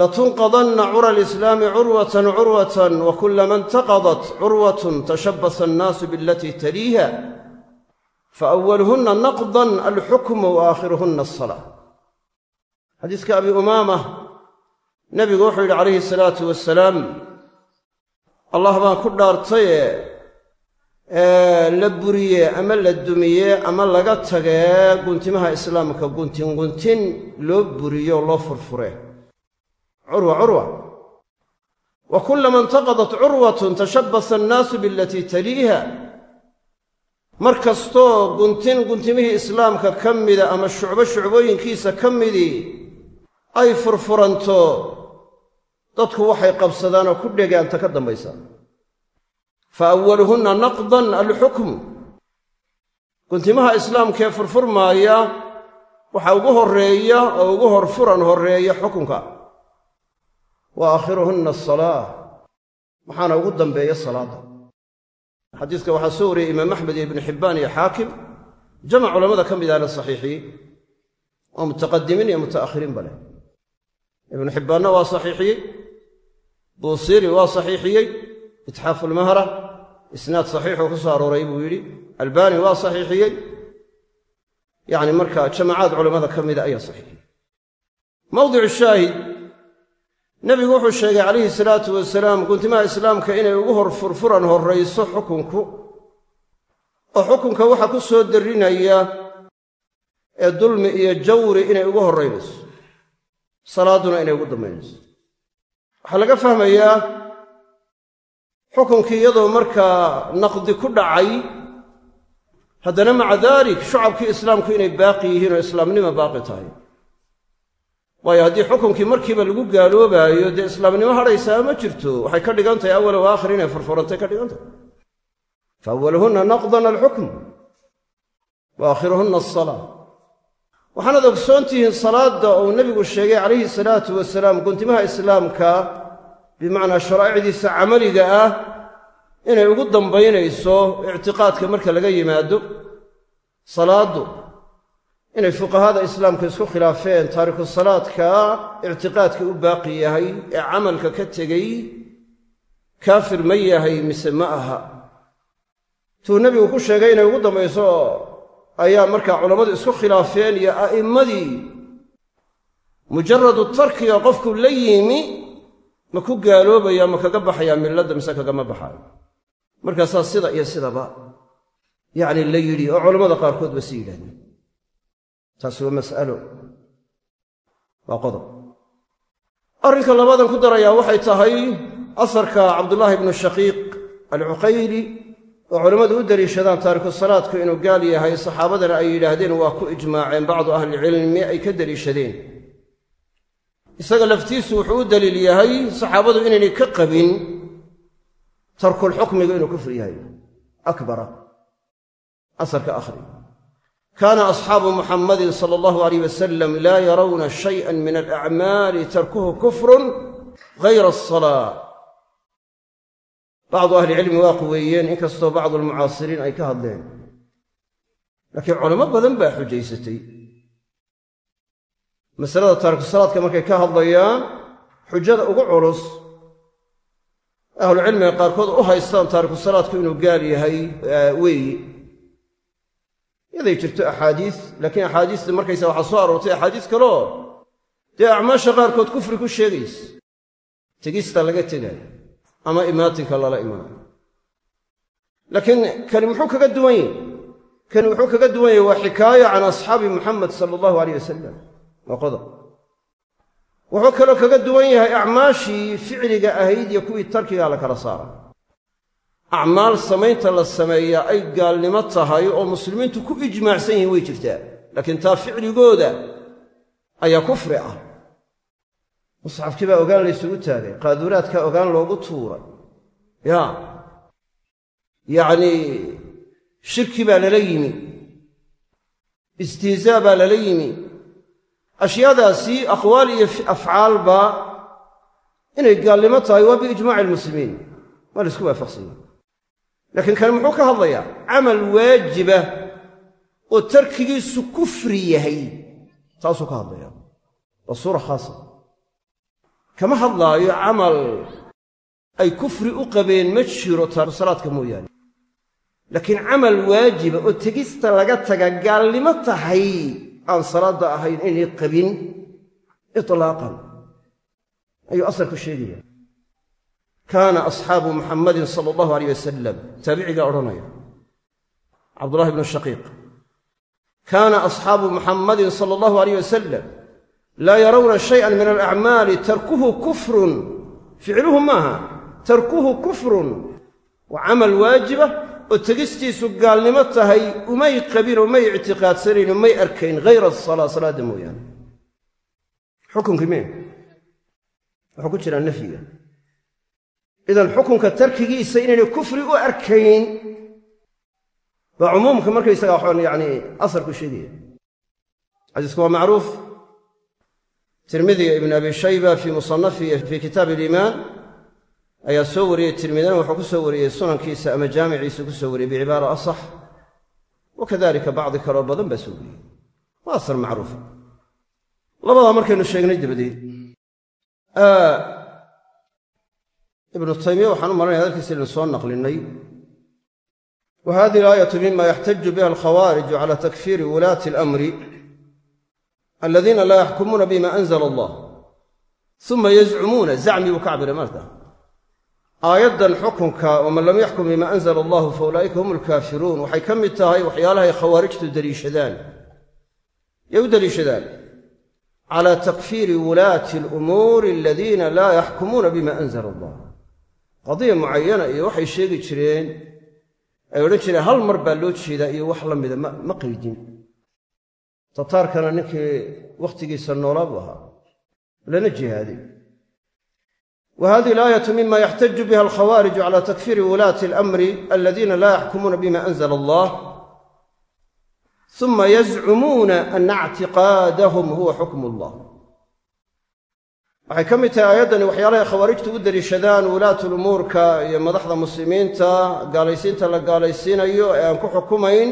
Latunqadanna cura alislaami curwatan curwatan wa kullama intaqadat curwatun tashabbasa annaasu bialatii taliiha faأwaluhunna naqdan alxukmu wa aakhiruhunna asalaa xadiiska abi umaama nebigu wuxuu yidhi calayhi salaatu wasalaam allah baan ku dhaartaye la buriye ama la dumiye ama laga tagee guntimaha islaamka guntin guntin loo buriyo loo furfure. Curwa curwa. Wa kullama intaqadat curwatun tashabbasa annaasu bialatii taliiha. Mar kastoo guntin guntimihii islaamka ka mida ama shucbo shucbooyinkiisa ka midii ay furfuranto dadku waxay qabsadaan oo ku dhegaanta ka dambaysa fa awaluhunna naqdan alxukmu guntimaha islaamkaee furfurmaaya waxaa ugu horreeya oo ugu horfuran horreeya xukunka wa aakhiruhunna asalaa waxaana ugu dambeeya salaadda xadiiska waxaa soo wariyey imaam axmed iyo ibnu xibbaan iyo xaakim jamac culamada ka mid ahna saxiixiyey oo mutaqadimiin iyo muta'akhiriinba leh ibnu xibbaanna waa saxiixiyey buusiiri waa saxiixiyey itxaafulmahra isnaad saxiixuu ku soo arooray buu yidhi albaani waa saxiixiyey. Yacni markaa jamacaad culammada ka mida ayaa saxiixiyey. Mawdicu shaahid nebigu wuxuu sheegay calayhi salaatu wasalaam guntimaha islaamka inay ugu hor furfuran horrayso xukunku oo xukunka waxa ku soo darrinaya ee dulmi iyo jawri inay ugu horraynayso salaadduna inay ugu dambaynayso waxaa laga fahmayaa xukunkii iyadoo markaa naqdi ku dhacay haddana maca daalik shucabkii islaamku inay baaqi yihiin oo islaamnima baaqi tahay. Waayo haddii xukunkii markiiba lagu gaaloobaayo dee islaamnimo hadhaysaa ma jirto. Waxay ka dhigan tahay awal wa aakhir inay furfurantay ka dhigan tahay fa awaluhunna naqdan alxukm wa aakhiruhunna asalaa waxaanaad ogsoon tihiin salaadda uu nebigu sheegay calayhi salaatu wasalaam guntimaha islaamka bimacnaa sharaa'icdiisa camaliga ah inay ugu dambaynayso ictiqaadka marka laga yimaado salaaddu. Inay fuqahada islaamka isku khilaafeen taariku salaadka ictiqaadka u baaqi yahay ee camalka ka tegey kaafir ma yahay mise ma aha. Tuu nebigu ku sheegay inay ugu dambayso ayaa markaa culammadu isku khilaafeen iyo a'immadii mujaradu tarkiga qofku la yimi ma ku gaaloobaya ma kaga baxayaa milladda mise kagama baxaayo markaasaa sida iyo sidaba yacni la yidhi oo culammada qaarkood ba si yidhahdeen. Taasi waa mas'alo. Waa qodob. Arrinka labadan ku darayaa waxay tahay asarka cabdullaahi ibnu shaqiiq alcuqayli oo culammadu u deliishadaan taariku salaadku inuu gaal yahay saxaabadana ay yidhaahdeen waa ku ijmaaceen bacdu ahlicilmi ay ka deliishadeen isaga laftiisu wuxuu u daliil yahay saxaabadu inaynay ka qabin tarkulxukmiga inuu kufr yahay. Akbara asarka akhri. Kaana asxaabu muxammadin sala allahu alayh wasalam laa yarawna shay'an min alacmaali tarkuhu kufrun gayra asalaa bacdu ahlicilmi waa quweeyeen inkastoo bacdu almucaasiriin ay ka hadleen. Laakiin culamo badan baa xujaysatay masalada taarikusalaadka markay ka hadlayaan xujada ugu culus ahlucilmiga qaarkood u haystaan taarikusalaadku inuu gaal yahay weeyi yaday jirto axaadiis laakiin axaadiista markaysa waxaa soo aroortay axaadiis kaleo dee acmaasha qaarkood kufri ku sheegaysa tegista laga tegaayo ama imaatinka lala imanayo laakiin kani muxuu kaga duwan yahy kani wuxuu kaga duwan yahy waa xikaaya can asxaabi muxamed sala allahu aleyh wasalam waa qodob wuxuu kaloo kaga duwan yahay acmaashii ficliga ahayd iyo kuwii tarkigaa la kala saara. Acmaal samaynta la sameeyaa ay gaalnimo tahay oo muslimiintu ku ijmaacsan yihiin way jirtaa. Laakiin taa ficligooda ayaa kufri ah. Musxafkii baa ogaan laysugu taagay. Qaaduraadkaa ogaan loogu tuuray. Ya. Yacnii shirki baa lala yimi. Istihzaa baa lala yimi ashyaadaasi aqwaal iyo afcaalba inay gaalnimo tahay waa biijmaaci almuslimiin. Waa la isku waafaqsanya. Laakiin kan muxuu ka hadlayaa? Camal waajiba oo tarkigiisu kufri yahay. Taasuu ka hadlaya waa suura khaasa. Kama hadlaayo camal ay kufri u qabeen ma jiro taarikusalaadka mooyaane. Laakiin camal waajiba oo tegista laga taga gaalnimo tahay aan salaadda ahayn inay qabin itlaaqan ayuu asarku sheegaya. Kaana asxaabu muxammadin sala allahu aleyh wasalam taabicigaa odhanaya. Cabdullahi bnu shaqiiq. Kaana asxaabu muxammadin sala allahu aleyh wasalam laa yarawna shayan min alacmaali tarkuhu kufrun. Ficluhu maaha tarkuhu kufrun. Waa camal waajiba oo tegistiisu gaalnimo tahay umay qabin oo may ictiqaadsanayn oo may arkayn hayra asalaa salaadda mooyaane. Xukunkii mee wuxuu ku jiraa nafyiga. Idan xukunka tarkigiisa inaynay kufri u arkayn baa cumuumka markaysaga waxaan yacni asarku sheegaya. Xadiisku waa macruuf. Tirmidiga ibn abi shayba fii musanafihi fii kitaabi iliimaan ayaa soo wariyey tirmidina wuxuu ku soo wariyey sunankiisa ama jaamiciisa ku soo wariyey bicibaara asax wa bacdi kaloo badan baa soo wariyey. Waa asar macruufa labadaa markaynu sheegnay dabadeed ibnu taymiya waxaan u maranaya hadalkiisa inu soo naqlinay. Wa hadihi alaayatu mima yaxtaju biha alkhawaariju cala takfiiri wulaati alamri aladiina laa yaxkumuuna bima anzla allah uma yazcumuuna zacmi buu aayaddan xukunka waman lam yaxkum bima anzla allahu fa ulaa'ika hum alkaafiruun waxay ka mid tahay waxyaalahay khawaarijtu deliishadaan. Yay u deliishadaan? Cala takfiiri wulaati alumuuri aladiina laa yaxkumuuna bima anzla allah qadiya mucayana iyo waxay sheegi jireen ay odhan jireen hal mar baa loo jeedaa iyo wax la mida ma qaydin. Tataarkana ninkii wakhtigiisa noolaa buu ahaa. Lana jihaaday wa hadihi alaayatu mima yaxtaju biha alkhawaariju cala takfiiri wulaati alamri aladiina laa yaxkumuuna bima anzla allah uma yazcumuuna ana ictiqaadahum huwa xukm allah waxay ka mid tahay aayaddani waxyaalahay khawaarijtu u deliishadaan wulaatu lumuurka iyo madaxda muslimiinta gaalaysiinta la gaalaysiinayo ee aan ku xukumayn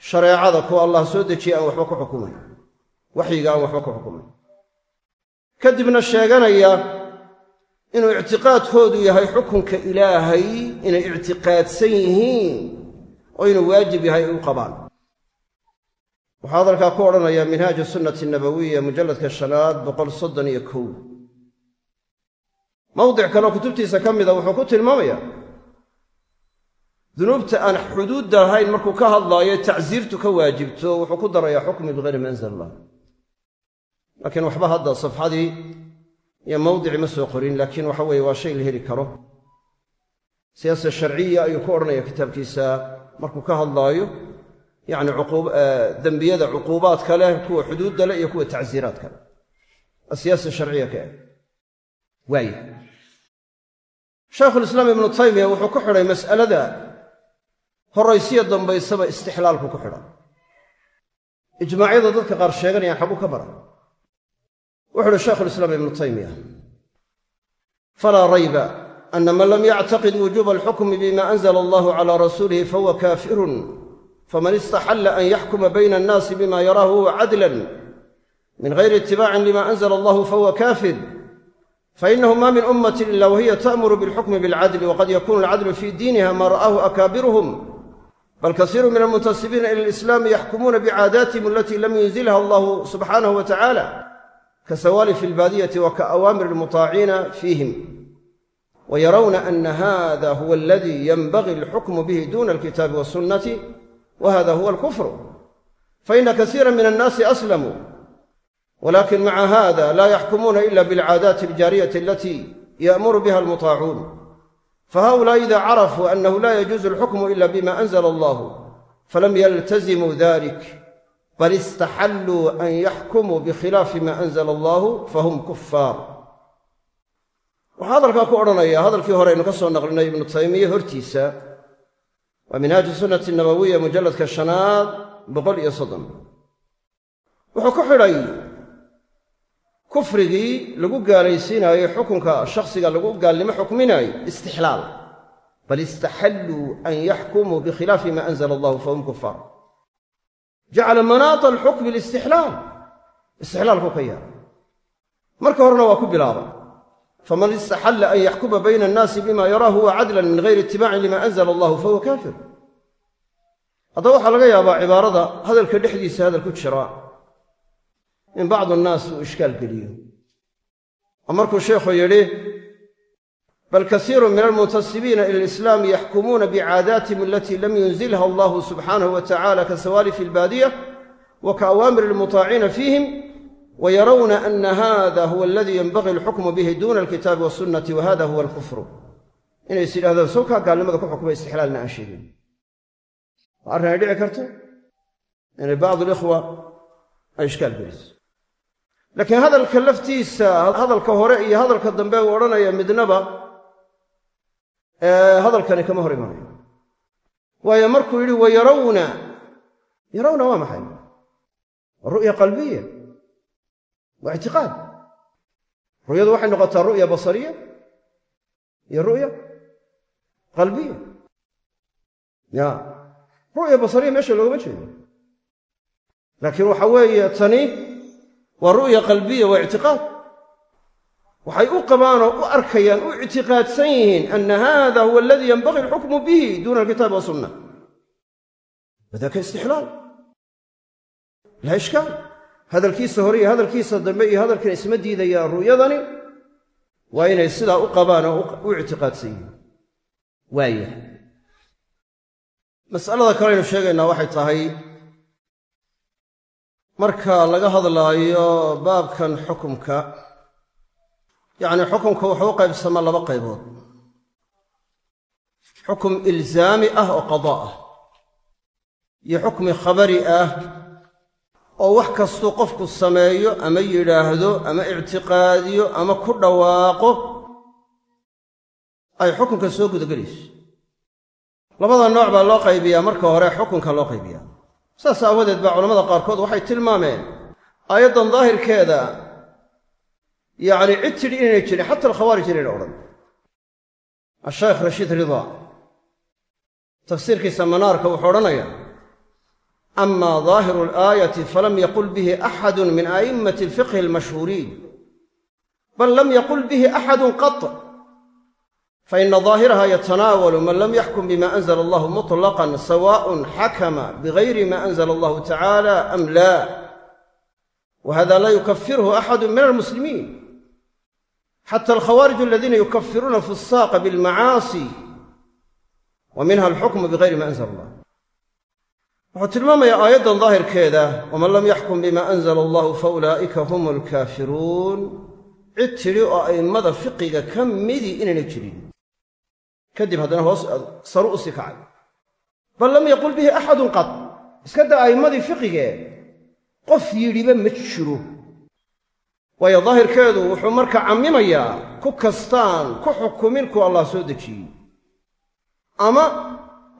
shareecada kuwa allah soo dejiyey aan waxba ku xukumayn waxyiga aan waxba ku xukumayn. Kadibna sheeganaya inuu ictiqaadkoodu yahay xukunka ilaahay inay ictiqaadsan yihiin oo inuu waajib yahay ay u qabaan. Waxaa hadalkaa ku odhanaya minhaaju sunnati nabawiya mujalladka shanaad boqol soddon iyo kow. Mawdic kaleoo kutubtiisa ka mida wuxuu ku tilmaamayaa dunuubta aan xuduudda lahayn markuu ka hadlaayo tacsiirtu ka waajibto wuxuu ku darayaa xukmi bihayri ma anzal laakiin waxba hadda safxadii iyo mawdici ma soo qorin laakiin waxa weeye waa shay la heli karo. Siyaasa sharciya ayuu ku odhanaya kitaabkiisa markuu ka hadlaayo yacni dembiyada cuquubaadka leh kuwa xuduudda leh iyo kuwa tacsiiraadka leh. Asiyaasa sharciya ka eg waaya shaykhulislaam ibnu taymiya wuxuu ku xidhay mas'alada horaysiya dambaysaba istixlaalku ku xidha ijmaacyada dadka qaar sheeganayaan xagguu ka bara wuxu uhi shaykhulislaam ibnu taymiya falaa rayba ana man lam yactaqid wujuuba alxukmi bima anzla allahu cala rasuulihi fahuwa kaafirun faman istaxalla an yaxkuma bayna annaasi bima yaraahu huwa cadlan min gayri itibacin lima anzla allahu fahuwa kaafir fainahu ma min ummati ila wahiya ta'muru bilxukmi bilcadli waqad yakunu alcadlu fi diiniha ma ra'aahu akaabiruhum bal kasiiru min almuntasibiina ila alislaami yaxkumuuna bicaadaatihim alatii lam yunzilha allahu subxaanahu wa tacala kasawaali fi lbaadiyati wa kaawaamir almutaaciina fiihim wayarawna ana hada huwa aladii yanbagi alxukmu bihi duna alkitaabi wasunnati wa hada huwa alkufru faina kasiira min annaasi aslamuu walakin maca hada laa yaxkumuuna ila bilcaadaati aljaariyati alatii ya'muru biha almutaacuun fahaؤulaaءi ida carafuu anahu la yajuuzu alxukmu ila bima anzla allahu falam yaltazimuu dalik bal istaxalluu an yaxkumuu bikhilaafi ma anzla allahu fahum kufaar waxaa hadalkaa ku odhanaya hadalkii hore aynu ka soo naqlinay ibnu taymiya hortiisa waa minhaaju sunnati nabawiya mujalladka shanaad boqol iyo soddon. Wuxuu ku xidhay kufrigii lagu gaalaysiinaayey xukunka shakhsiga lagu gaalnimo xukminaayey istixlaal. Bal istaxalluu an yaxkumuu bikhilaafi ma anzla allahu fahum kufaar jacala manaata alxukmi listixlaal istixlaalku ka yaara marka horena waa ku bilaaba. Faman istaxalla an yaxkuma bayna annaasi bima yaraahu huwa cadlan min gayri itibacin lima anzla allahu fahuwa kaafir. Haddaba waxaa laga yaabaa cibaarada hadalka dhexdiisa hadal ku jira in bacdu annaas uu ishkaal geliyo. Oo markuu sheikhu yidhi bal kasiiru min almuntasibiina ila alislaami yaxkumuuna bicaadaatihim alatii lam yunzilha allahu subxaanahu wa tacala kasawaali fi lbaadiya wa kaawaamir almutaaciina fiihim wayarawna ana hada huwa aladii yanbagii alxukmu bihi duna alkitaabi wasunnati wa hada huwa alkufru inay is yidhahdaan soo kaa gaalnimada ku xukuma istixlaalna aan sheegin waa arrin ay dhici karto inay bacdu alikhwa ay ishkaal geliso hore iyo hadalka dambe uu odhanaya hadalkani kama hor imanayo waayo markuu yidhi wayarawna yarawna. Waa maxay? Waa ru'ya qalbiya? Waa ictiqaad. Ru'yadu waxay noqotaa ru'ya basariya iyo ru'ya qalbiya. Ya ru'ya basariya meesha loogama jeedo. Laakiin waxa weeye tani waa ru'ya qalbiya waa ictiqaad waxay u qabaan oo u arkayaan u ictiqaadsan yihiin ana hada huwa aladii yanbaghi alxukmu bihi duuna alkitaabi wasunna wadaka istixlaal. Laa ishkaal. Hadalkiisa hore iyo hadalkiisa dambe iyo hadalkan isma diidayaan ru'yadani waa inay sidaa u qabaan oo u ictiqaadsan yihiin. Waaya mas'alada kaleaynu sheegaynaa waxay tahay marka laga hadlaayo baabkan xukumka yacni xukumka wuxuu u qaybsamaa laba qaybood. Xukum ilzaami ah oo qadaa ah. Iyo xukmi khabari ah oo wax kastuu qofku sameeyo ama yidhaahdo ama ictiqaadiyo ama ku dhawaaqo ay xukunka soo gudagelayso labada nooc baa loo qaybiyaa marka hore xukunka loo qaybiyaa. Saas aawadeed baa culamada qaarkood waxay tilmaameen. Aayaddan daahirkeeda yacni cid tidhi inaynay jirin xata alkhawaarij inayna odhan. Ashaykh rashiid ridaa tafsiirkiisa manaarka wuxuu odhanayaa ama daahiru alaayati falam yaqul bihi axadu min a'immati alfiqhi almashhuuriin bal lam yaqul bihi axadun qat. Faina daahiraha yatanaawalu man lam yaxkum bima anzla allahu muطlaqan sawaءun xakama bigayri ma anzla allahu tacala am la. Wa hada la yukafirhu axadu min almuslimiin xata alkhawaarij aladiina yukafiruuna fusaaqa bilmacaasi wa minha alxukmu bigayri ma anzla allah wuxuu tilmaamayaa aayaddan daahirkeeda waman lam yaxkum bima anzla allahu faulaa'ika hum alkaafiruun cid tidhi oo a'immada fiqiga ka midii inaynay jirin kadib haddana hoos saru u sii kacay bal lam yaqul bihi axadun qad iska da a'immadii fiqigee qof yidhiba ma jiro waayo daahirkeedu wuxuu marka cammimayaa ku kastaan ku xukumin kuwa allah soo dejiyey ama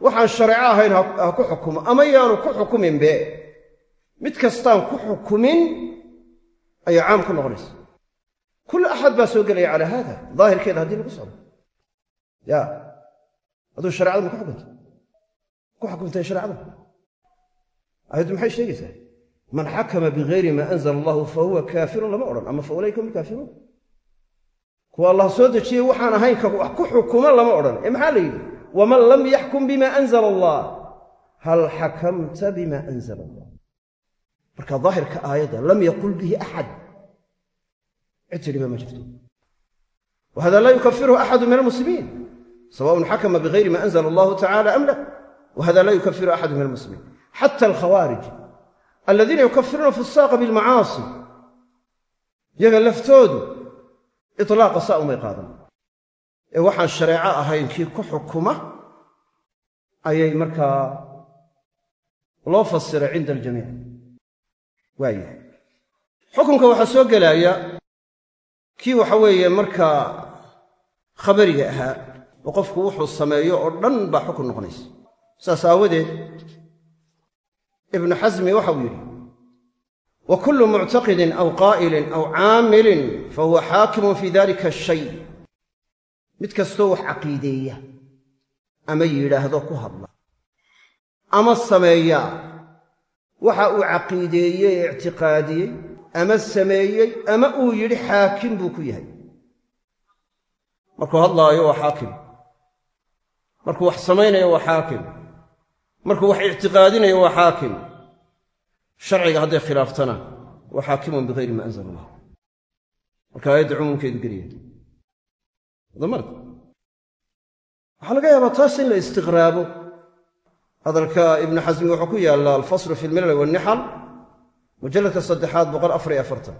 waxaan shareeco ahayn ha ku xukumo ama yaanu ku xukuminbe mid kastaan ku xukumin ayay caam ku noqonaysa. Kullu axad baa soo gelaya calaa haada daahirkeeda haddii lagu saro ya aduu sharecada ma ku xukuntay? Ku xukuntay sharecada ayaddu maxay sheegaysaa man xakama bigayri maa anzala allahu fa huwa kaafirun lama odhan. Ama fa ulayka hum kaafiruun kuwa allah soo dejiyey waxaan ahayn wax ku xukuma lama odhan. Ee maxaa la yidhi? Waman lam yaxkum bima anzala allah hal xakamta bima anzala allah marka daahirka aayadda lam yaqul bihi axad cid tidhiba ma jirto. Wa hada laa yukafirhu axadu min almuslimiin sawaءun xakma bigayri ma anzla allahu tacala am la. Wahada laa yukafiru axadu min almuslimiin xata alkhawaarij aladiina yukafiruuna fusaaqa bilmacaasi yaga laftoodu iطlaaqa saa umay qaadan. Ee waxaan shareeco ahayn kii ku xukuma ayay markaa loo fasiray cinda aljamiic. Waaya xukunka waxaa soo gelaya kii waxa weeye markaa khabariga ahaa oo qofku wuxuu sameeyo oo dhan baa xukun noqonaysa. Saas aawadeed ibnu xasmi waxau yidhi wa kullu muctaqidin aw qaa'ilin aw caamilin fa huwa xaakimun fii dalika ashay mid kastoo wax caqiideeya ama yidhaahdo ku hadla ama sameeya waxa uu caqiideeyey ee ictiqaadiyey ama sameeyey ama uu yidhi xaakim buu ku yahay. Markuu hadlaayo waa xaakim. Markuu wax samaynayo waa xaakim markuu wax ictiqaadinayo waa xaakim. Sharciga hadday khilaaftana waa xaakimun bigayri ma anzala allah marka aayadda cumuumkeedu geliya. Waxaa laga yaabaa taas in la istiqraabo. Hadalka ibnu xasmi wuxuu ku yaallaa alfaslu fi lmilal wannixal mujalladka saddexaad boqol afar iyo afartan.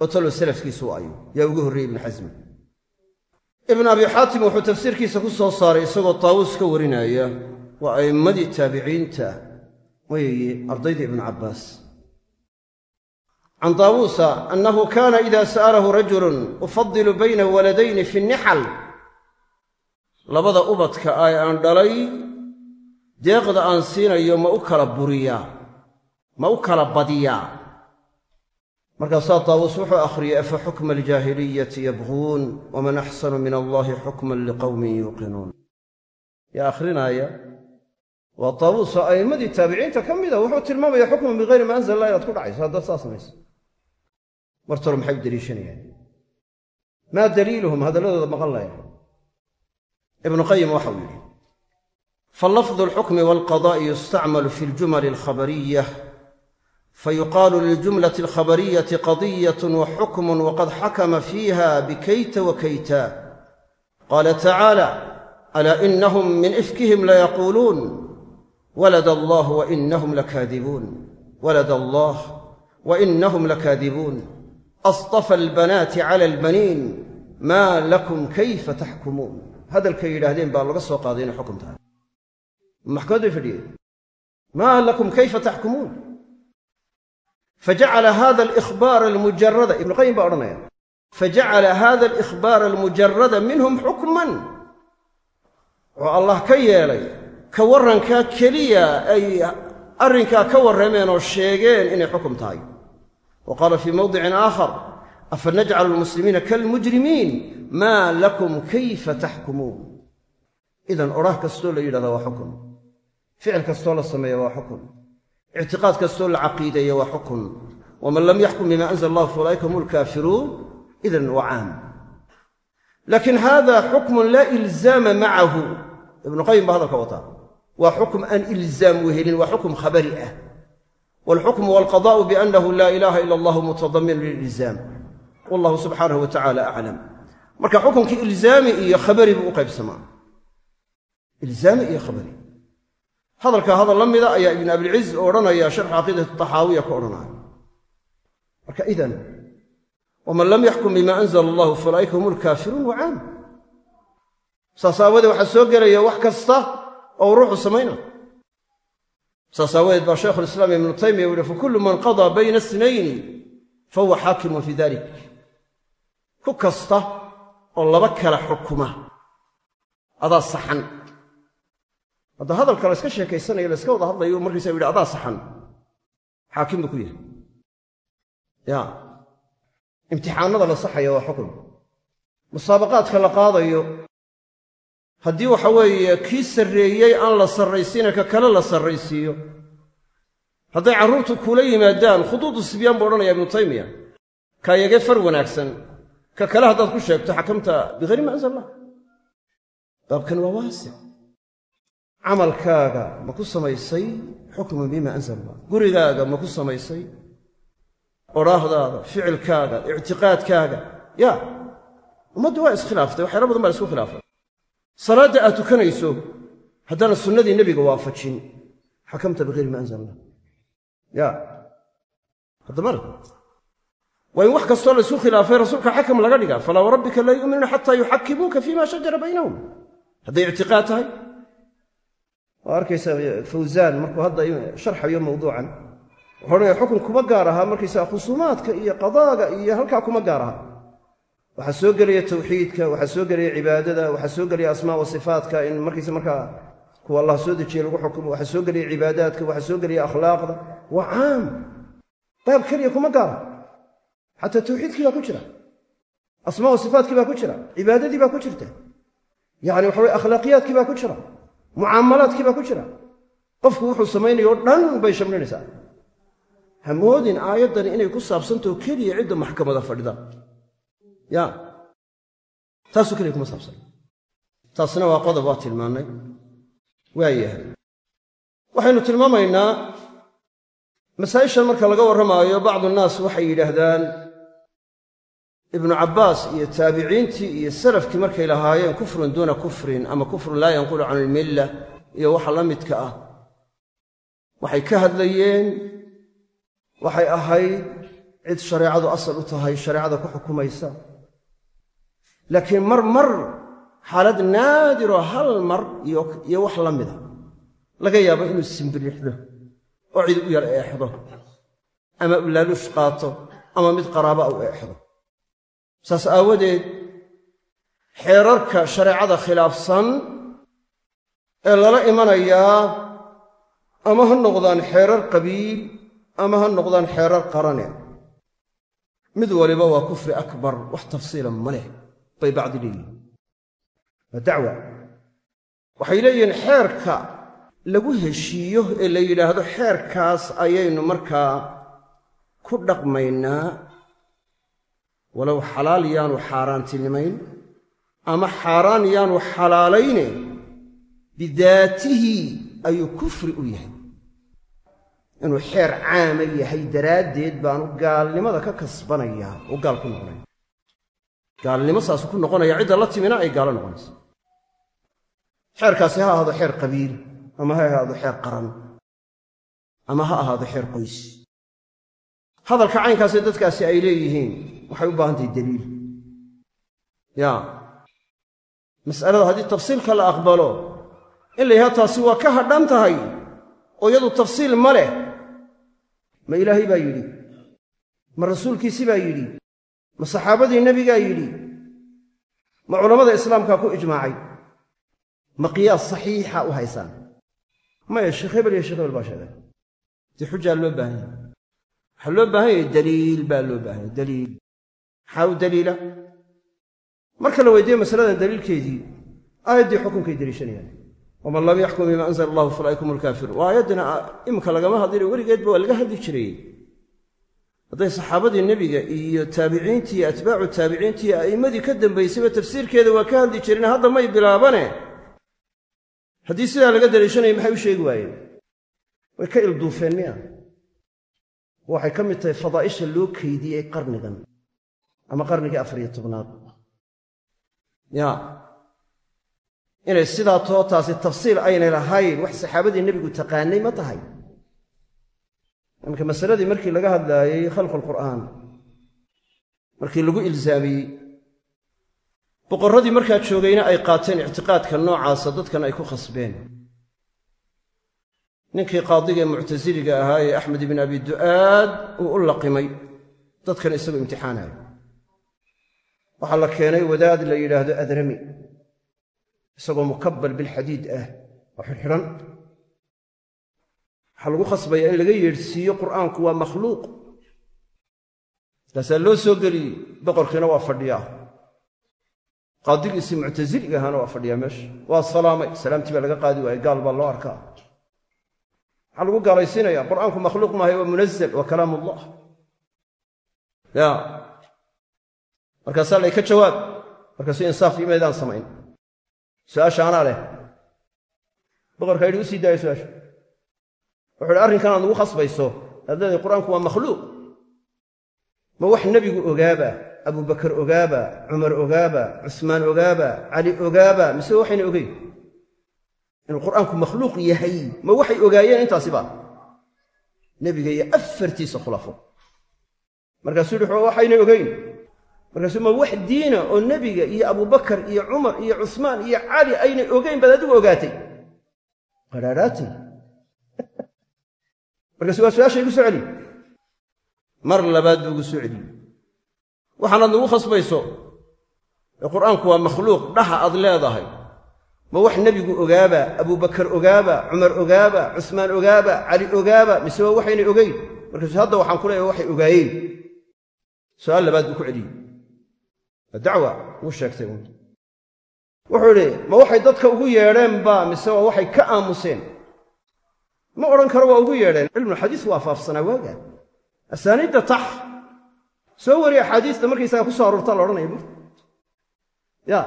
Oo talo salafkiisu ayo yaa ugu horreeyey ibnu xasmi ibn abi xaatim wuxuu tafsiirkiisa ku soo saaray isagoo taawuus ka warinaya waa a'immadii taabiciinta weeye ardayda ibnu cabbaas. Can taawuusa annahu kaana ida sa'alahu rajulun ufadilu bayna waladayni fi nixal. Labada ubadka ay aan dhalay deeqda aan siinayo ma u kala buriyaa ma u kala badiyaa. Markaasaa taawuus wuxuu akhriyey afa xukma aljaahiliyati yabquun waman axsanu min allahi xukman liqowmin yuuqinuun waa taawuus oo a'immadii taabiciinta ka mida wuxuu tilmaamaya xukman bikayri ma anzal allah inaad ku dhacayso haddaad saa samayso martore maxay u deliishanayaan maa daliiluhum? Hadalladooda maqan laya ibnu qayim waxau yidhi falafdu alxukmi walqadaa'i yustacmalu fi ljumali alkhabariya fayuqaalu liljumlati alkhabariyati qadiyatun wa xukmun waqad xakama fiiha bikayta wa kayta. Qaala tacaala alaa inahum min ifkihim layaquuluun walad allah wa inahum lakaadibuun walad allah wa inahum lakaadibuun astafa albanaati cala albaniin maa lakum kayfa taxkumuun hadalkay yidhaahdeen baa laga soo qaaday inay xukun tahay maxkamad bay fadhiyeen maa lakum kayfa taxkumuun fajacala hada alikhbaara almujarada ibnu qayim baa odhanaya fajacala hada alikhbaara almujarada minhum xukman wuxuu allah ka yeelay ka warrankaa keliya ay arrinkaa ka warrameen oo sheegeen inay xukum tahay. Wa qaala fii mawdicin aakhar afa najcalu almuslimiina maa lakum kayfa taxkumuun idan odhaah kastoo la yidhahdaa waa xukun ficil kastoo la sameeya waa xukun ictiqaad kastoo la caqiideeya waa xukun waman lam yaxkum bima anzala allah fa ulaa'ika hum lkaafiruun idan waa caam. Laakiin hada xukmun laa ilzaama macahu ibnu qayim baa hadalka wataa waa xukm aan ilzaam wehelin waa xukm khabari ah. Waalxukmu walqadaa'u biannahu laa ilaaha ila allahu mutadamin lililzaam wallahu subxaanahu wa tacala aclam marka xukunkii ilzaami iyo khabari buu u qaybsamaa. Ilzaami iyo khabari. Hadalka hadal la mida ayaa ibnu abilciz odhanaya sharxu caqiidati taxaawiya ka odhanaya. Marka idan waman lam yaxkum bima anzala allahu faulaa'ika hum lkaafiruun wa caam waxaa soo gelaya wax kasta oo ruuxu samayna saas aawadeed baa shaykhulislaam ibnu taymiya u yihi fakullu man qadaa bayna snayni fahuwa xaakimun fii dalik ku kasta oo laba kala xukuma. Adaa saxan. Hadda hadalka la yska sheekaysanayo la yska wada hadlayo markiisa u yidhi adaa saxan. Xaakim buu ku yahay ya. Imtixaanada la saxaya waa xukun. Musaabaqaadka la qaadayo haddii waxa weeye kii sarreeyey aan la sarraysiina ka kale la sarraysiiyo. Hadday carruurtu kuula yimaadaan khuduudu sibyaan buu odhanaya ibnu taymiya. Kaayagee far wanaagsan. Ka kale haddaad ku sheegto xakamta bikayri ma anzal allah baabkan waa waasic camalkaaga ma ku samaysay xukman bima anzal gurigaaga ma ku samaysay odhaahdaada ficilkaaga ictiqaadkaaga. Ya ummaddu waa iskhilaaftay waxyaala badan baa la isku khilaafay salaadda aad tukanayso haddana sunnadii nebiga waafajin xakamta bikayri ma anzal allah ya haddamale waa in wax kastoo la khilaafay rasuulka xakam laga dhigaa falaa warabbika laa yu'minuuna xataa yuxakimuuka fima shajara baynahum. Hadday ictiqaad tahay? Waa arkaysaa fawsaan markuu hadda sharxayo mawduucan wuxuu odhanaya xukun kuma gaar ahaa markaysaa khusuumaadka iyo qadaaga iyo halkaa kuma gaar aha waxaa soo gelaya tawxiidka waxaa soo gelaya cibaadada waxaa soo gelaya asmaa wa sifaatka in markaysa markaa kuwa allah soo dejiye lagu xukumo waxaa soo gelaya cibaadaadka waxaa soo gelaya akhlaaqda waa caam. Baab keliya kuma gaara xataa tawxiidkii baa ku jira. Asmaa wa sifaatkii baa ku jira. Cibaadadii baa ku jirta. Yacni waxa weye akhlaaqiyaadkii baa ku jira. Mucaamalaadkii baa ku jira. Qofku wuxuu samaynayo dhan bay shamlinaysaa hamoodin aayaddani inay ku saabsantaho keliya cidda maxkamada fadhida ya. Taasoo keliya kuma saabsan. Taasna waa qodob waa tilmaannay waayahay waxaynu tilmaamaynaa masaa'ishan marka laga warramaayo bacdu nnaas waxay yidhaahdaan ibnu cabbaas iyo taabiciintii iyo salafkii markay lahaayeen kufrun duuna kufrin ama kufrun laa yanqulu can ilmilla iyo waxa la midka ah. Waxay ka hadlayeen waxay ahayd cid shareecadu asal u tahay shareecada ku xukumaysa laakiin mar mar xaalad naadiroo hal mar iyo wax la mida laga yaabo inuu simbirixdo oo cid u yar eexdo ama u laaluush qaato ama mid qaraaba u eexdo. Saas aawadeed xeerarka shareecada khilaafsan ee lala imanayaa ama ha noqdaan xeerar qabiil ama ha noqdaan xeerar qarane mid waliba waa kufri akbar wax tafsiila ma leh bay bacdi leeyihiin waa dacwa. Waxay leeyihiin xeerka lagu heshiiyo ee la yidhaahdo xeerkaas ayaynu markaa ku dhaqmaynaa. Walow xalaal yaanu xaaraantinimayn ama xaaraan yaanu xalaalayne bidaatihi ayuu kufri u yahay. Inuu xeer caama yahay daraaddeed baanu gaalnimada ka kasbanayaa oo gaal ku noqonaya gaalnimo saasu ku noqonaya cidda la timina ay gaalo noqonaysa. Xeerkaasi ha ahaado xeer qabiil ama ha ahaado xeer qaran ama ha ahaado xeer qoys. Hadalka caynkaasee dadkaasi ay leeyihiin waxay u baahan tahay daliil. Ya mas'alada haddii tafsiilka la aqbalo in la yidhaha taasi waa ka hadhan tahay oo iyadu tafsiil ma leh ma ilaahay baa yidhi ma rasuulkiisi baa yidhi ma saxaabadii nebigaa yidhi ma culammada islaamkaa ku ijmaacay? Ma qiyaas saxiixa u haysaan? Maya sheekh hebel iyo sheekh hebel baa sheegay. Dee xujaa loo baahan yahay. Waxaa loo baahan yahay daliil baa loo baahan yahay. Daliil. Maxaa u daliila? Marka la weydiiye masaladan daliilkeedii aayaddii xukunkay deliishanayaan waman lam yaxkum bima anzala allahu falaaika hum lkaafiruun waa aayaddina imika lagama hadlina weligeedba waa laga hadli jiray hadday saxaabadii nebiga iyo taabiciintii atbaacu taabiciintii iyo a'immadii ka dambaysayba tafsiirkeeda waa ka hadli jireen hadda may bilaabane. Haddii sidaa laga daliishanaya maxay u sheegi waayeen? Way ka ilduufeen miya? Waxay ka mid tahay fadaa'isha loo keydiyey qarnigan ama qarnigii afariyo tobnaad. Ya inay sidaa too taasi tafsiil aynay lahayn wax saxaabadii nebigu taqaanay ma tahay imanka masaladii markii laga hadlaayey khalqu alqur'aan markii lagu ilzaamiyey boqorradii markaa joogayna ay qaateen ictiqaadka noocaasa dadkan ay ku khasbeen. Ninkii qaadiga ee muctasiliga ahaa ee axmed ibn abi du'aad uu u laqimay dadkan isagoo imtixaanayo waxaa la keenay wadaad la yidhaahdo adrami isagoo mukabbal bilxadiid ah oo xidhxidhan waxaa lagu khasbayaa in laga yeedhsiiyo qur'aanku waa makhluuq. Markaasaa loo soo geliyey boqorkiina waa fadhiyaa. Qaadigiisii muctasiliga ahaana waa fadhiyaa meesha. Waa salaamay salaamtii baa laga qaadi waayey gaal baa loo arkaa. Maxaa lagu gaalaysiinaya qur'aanku makhluuq maahay waa munazal waa kalaam ullah ya markaasaa lay ka jawaab markaasuu insaaf imaydaan samayn. Su'aasha anaa leh. Boqorkaa yidhi u sii daaya su'aasha wuxu uhi arrinkan aad nagu khasbayso leedahay qur'aanku waa makhluuq. Ma wax nebigu ogaaba abubakar ogaaba cumar ogaaba cusmaan ogaaba cali ogaaba mise waxayna ogeyn? Inuu qur'aanku makhluuq yahay ma waxay ogaayeen intaasiba nebiga iyo afartiisa khulafo. Markaasuu yihi waxayna ogeyn? Markaasuu ma wax diina oo nebiga iyo abubakar iyo cumar iyo cusmaan iyo cali aynay ogeyn baad adigu ogaatay. Qadhaadhaatay markaasu waa su'aasha soo celi mar labaad buu igu soo celiyey waxaanaad nagu khasbayso qur'aanku waa makhluuq dhaha aad leedahay. Ma wax nebigu ogaaba abubakar ogaaba cumar ogaaba cusmaan ogaaba cali ogaaba mise waa waxaynay ogeyn? Markaasu hadda waxaan ku leeyahay waxay ogaayeen. Su'aal labaad buu ku celiyey. Waa dacwa uu sheegtay wuxuu idhi ma waxay dadka ugu yeedheen ba mise waa waxay ka aamuseen ma odhan karo waa ugu yeedheen cilmulxadiis waa faafsanaa waaga. Asaaniidda tax. Soo wari axaadiista markaysaga ku soo aroortaa la odhanaya bu ya.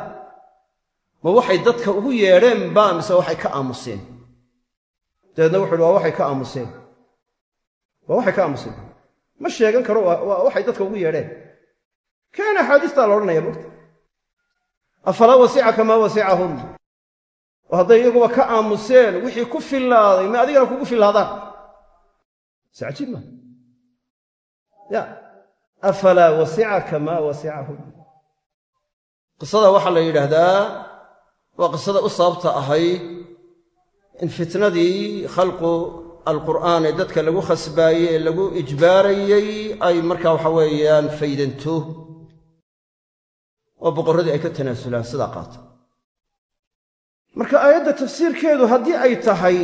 Ma waxay dadka ugu yeedheen ba mise waxay ka aamuseen? Dabeedna wuxu uhi waa waxay ka aamuseen. Waa waxay ka aamuseen. Ma sheegan karo waa waxay dadka ugu yeedheen. Kaana axaadiistaa la odhanaya mogta afalaa wasica kamaa wasicahum oo hadday iyaguba ka aamuseen wixii ku fillaaday ma adigana kugu fillaadaan si cajiib maa ya. Afalaa wasica kamaa wasicahum qisada waxaa la yidhaahdaa waa qisada u sababta ahayd in fitnadii khalqu alqur'aan ee dadka lagu khasbaayey ee lagu ijbaarayey ay markaa waxa weeyaan faydanto. Oo boqorradii ay ka tanaasulaan sidaa qaata marka aayadda tafsiirkeedu haddii ay tahay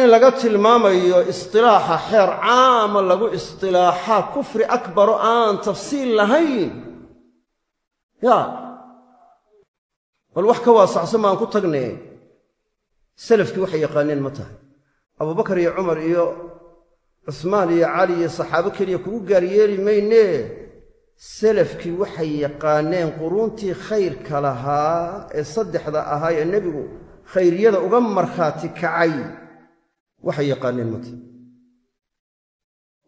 in laga tilmaamayo istilaaxa xeer caama lagu istilaaxaa kufri akbaro aan tafsiil lahayn yaa bal wax ka waasacsan baan ku tagnay salafkii waxay yaqaaneen ma tahay. Abubakar iyo cumar iyo cusmaan iyo cali iyo saxaabo keliya kugu gaaryeeli maynee salafkii waxay yaqaaneen quruuntii khayrka lahaa ee saddexda ahaa ee nebigu khayriyada uga markhaati kacay. Waxay yaqaaneen mata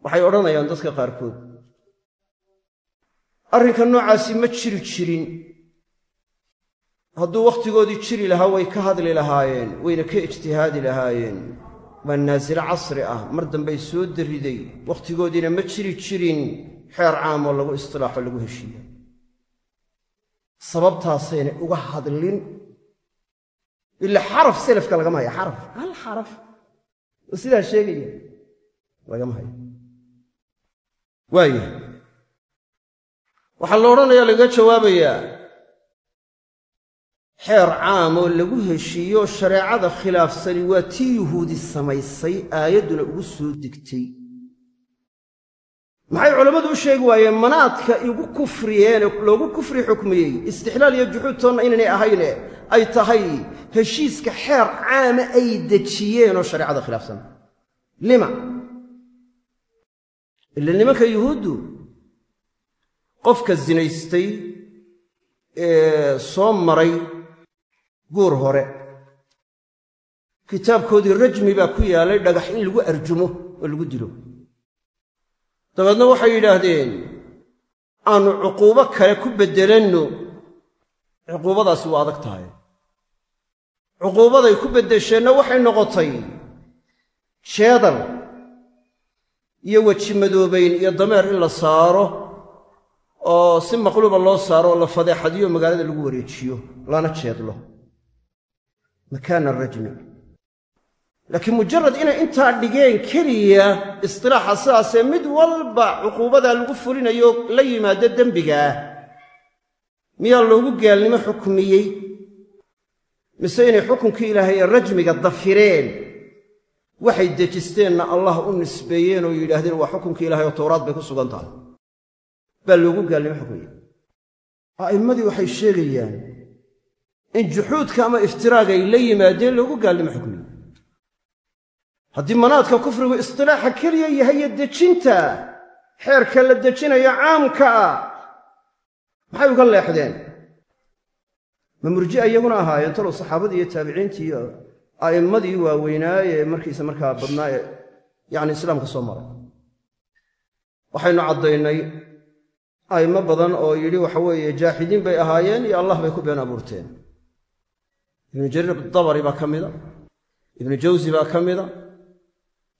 waxay odhanayaan dadka qaarkood. Arrinka noocaasi ma jiri jirin. Hadduu wakhtigoodii jiri lahaa way ka hadli lahaayeen wayna ka ijtihaadi lahaayeen. Waa naasile casri ah mar dambay soo dariday wakhtigoodiina ma jiri jirin xeer caamoo lagu istilaaxo lagu heshiiya sababtaasaynay uga hadlin ila xaraf selafka lagama haya xaraf. Hal xaraf? Oo sidaa sheegaya lagama hayo. Waaya waxaa la odhanayaa lagaga jawaabayaa xeer caam oo lagu heshiiyo shareecada khilaafsani waa tii yuhuudi samaysay aayadduna ugu soo degtay maxay culammadu u sheegi waayeen manaadka igu kufriyeene loogu kufri xukmiyey? Istixlaal iyo juxuud toonna inaynay ahayne ay tahay heshiiska xeer caama ay dejiyeenoo shareecada khilaafsan. Lima? Ila nimanka yuhuuddu qofka zinaystay ee soo maray guur hore. Kitaabkoodii rajmi baa ku yaalay dhagax in lagu arjumo oo lagu dilo dabeedna waxay yidhaahdeen aannu cuquubo kale ku beddelanno. Cuquubadaasi waa adag tahay. Cuquubaday ku beddesheenna waxay noqotay jeedal iyo weji madoobayn iyo dameer in la saaro oo si maqluuba loo saaro oo la fadeexadiyo magaalada lagu wareejiyo lana jeedlo. Makaana rajmi laakiin mujarad inay intaa dhigeen keliya istilaaxa sidaasee mid walba cuquubadaa lagu fulinayo la yimaado dembigaah miyaa loogu gaalnimo xukmiyey mise inay xukunkii ilaahay ee rajmiga dafireen? Waxay dejisteenna allah u nisbeeyeen oo yidhaahdeen waa xukunkii ilahay oo towraad bay ku sugan tahay. Baa loogu gaalnimo xukmiyey a'immadii waxay sheegayaan in juxuudka ama iftiraaga ay la yimaadeen loogu gaalnimo xukmiyey haddii manaadka kufrigu istilaaxa keliya yahay dejinta xeerka la dejinayo caamka ah maxay uga leexdeen? Ma murji'a iyaguna ahaayeen talow saxaabadii iyo taabiciintii iyo a'immadii waaweynaaye markiisa markaa badnaa ee yacni islaamka soo maray. Waxaynu caddaynay a'immo badan oo yidhi waxa weeye jaaxidiin bay ahaayeen iyo allah bay ku been abuurteen. Ibnu jariir dabari baa ka mida ibnu jawsi baa ka mida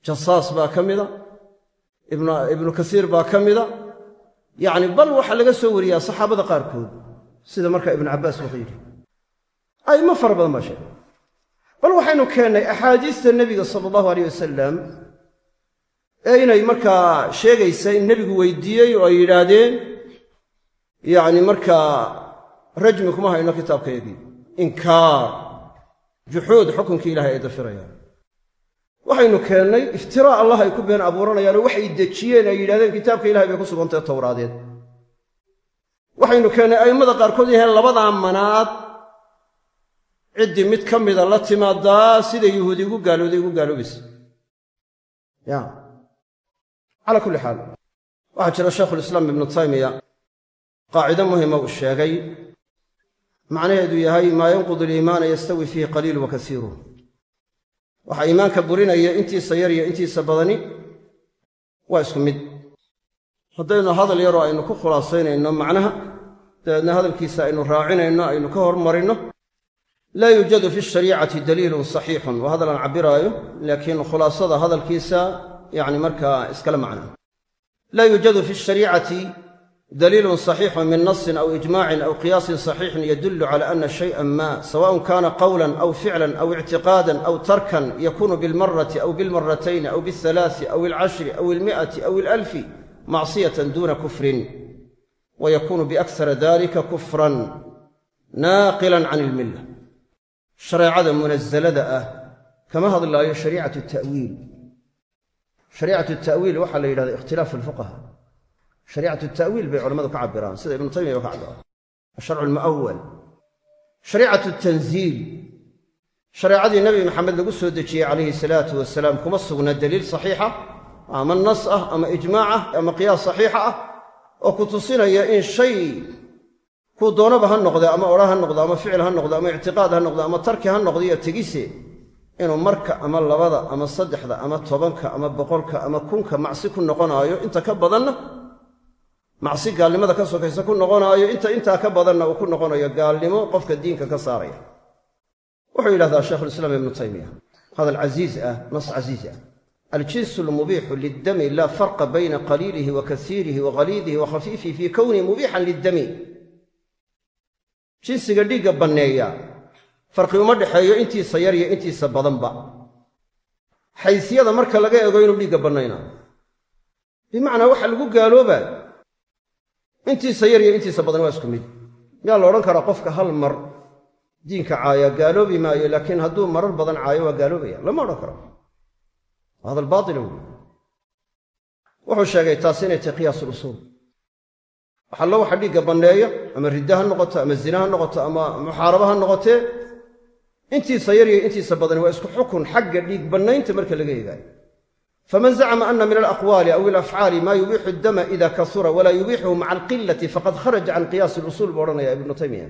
jasaas baa ka mida ibnu kasiir baa ka mida. Yacni bal waxaa laga soo wariyaa saxaabada qaarkood sida markaa ibnu cabbaas wuxuu yidhi. A'immo fara badan baa sheegay. Bal waxaynu keennay axaadiista nebiga sala allahu aleyh wasalam ee inay markaa sheegaysa in nebigu weydiiyey oo ay yidhaahdeen yacni markaa rajmi kuma hayno kitaabkaygii inkaar juxuud xukunkii ilahay ay dafirayaan waxaynu keennay iftiraa allah ay ku been abuuranayaanoo waxay dejiyeen ay yidhahdeen kitaabka ilahay bay ku sugantahe towraadeed waxaynu keennay a'immada qaarkood yaheen labadaa manaad ciddii mid ka mida la timaadaa sida yuhuudi igu gaalooday igu gaaloobaysa. Ya. Calaa kulli xaal. Waxaa jira shaykhulislaam ibnu taymiya. Qaacido muhima uu sheegay. Macnaheedu yahay maa yanqudu aliimaana yastawi fiihi qaliilu wa kasiiruh waxaa iimaanka burinaya intiisa yar iyo intiisa badani waa isku mid. Haddaynu hadal yaroo aynu ku khulaasaynayno macnaha dabeedna hadalkiisa aynu raacinayno aynu ka hormarinno laa yuujadu fi shariicati daliilun saxiixun. Waa hadal aan cabbiraayo laakiin khulaasada hadalkiisa yacni markaa iskala macna. Laa yuujadu fi shariicati daliilun saxiixun min nasin aw ijmaacin aw qiyaasin saxiixin yadullu cala ana shayan ma sawaءun kana qowlan aw ficlan aw ictiqaadan aw tarkan yakunu bilmarati aw bilmaratayn aw biاhalaai aw alcashri aw almi'ati aw alalfi macsiyatan duuna kufrin wa yakunu biakara dalika kufran naaqilan can ilmilla shareecada munasalada ah kama hadlaayo shariicatu ta'wiil shariicatu ta'wiil waxaa la yidhahda ikhtilaafu alfuqaha shariicatu ta'wiil bay culamadu ka cabiraan sida ibnu taymiya ba ka cabiraan asharcu almu'awal shariicatu tanziil. Shareecadii nebi maxamed lagu soo dejiyey calayhi salaatu wasalaam kuma sugna daliil saxiixa ama nas ah ama ijmaac ah ama qiyaas saxiixa ah oo ku tusinaya in shay kuu doonaba ha noqde ama odha ha noqdo ama ficil ha noqdo ama ictiqaad ha noqdo ama tarki ha noqdo tegise inuu marka ama labada ama saddexda ama tobanka ama boqolka ama kunka macsi ku noqonaayo inta ka badanna macsi gaalnimada ka sokaysa ku noqonaayo inta intaa ka badanna uu ku noqonayo gaalnimo qofka diinka ka saaraya. Wuxuu yidhahdaa shaykhulislaam ibnu taymiya hadal casiiz ah nas casiiz ah. Aljinsu lmubiixu liddami laa farqa bayna qaliilihi wa kasiirihi wa khaliidihi wa khafiifihi fii kownihi mubiixan liddami. Jinsiga dhiigga banneeya farqi uma dhexeeyo intiisa yar iyo intiisa badanba. Xaysiyada marka laga ego inuu dhiigga bannaynayo bimacnaa waxa lagu intiisa yar iyo intiisa badan waa isku mid. Miyaa la odhan karaa qofka hal mar diinka caaya gaaloobi maayo laakiin hadduu marar badan caayo waa gaaloobaya lama odhan karo. Hadal baatila wey wuxuu sheegay taasi inay tahay qiyaas ulusuul waxallo waxa dhiigga banneeya ama ridda ha noqoto ama zina ha noqoto ama muxaaraba ha noqotee. Intiisa yar iyo intiisa badan waa isku xukun xagga dhiig bannaynta marka laga eegaayo faman zacma ana min alaqwaali aw ilafcaali maa yubiixu addama ida kasura walaa yubiixuhu maca alqilati faqad kharaja can qiyaasi lusuul buu odhanaya ibnu taymiya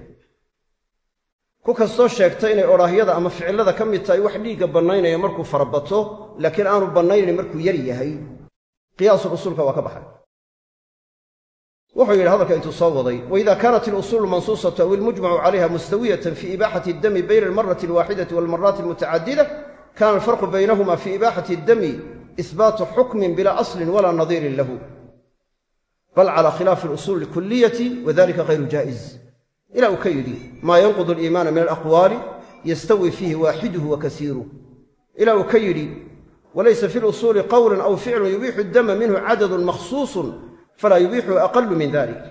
ku kastoo sheegta inay odhaahyada ama ficilada ka mid tahay wax dhiigga bannaynaya markuu farabato laakiin aanu bannaynayn markuu yar yahay qiyaasul usuulka waa ka baxay wuxuu yidhi hadalka intuu soo waday waida kaanat ilusuulu mansuusatu aw ilmujmacu calayha mustawiyatan fi ibaaxati addami bayna almarati alwaaxidati walmaraati almutacadida kana alfarqu ihbaatu xukmin bila aslin walaa nadiirin lahu bal cala khilaafi alusuuli alkuliyati wadalika hayru jaa'iz ila uu ka yidhi maa yanqudu aliimaana min alaqwaali yastawi fiihi waaxiduhu wa kasiiruh ila uu ka yidhi walaysa fi lusuuli qowlun aw ficlun yubiixu addama minhu cadadun makhsuusun falaa yubiixu aqalu min dalik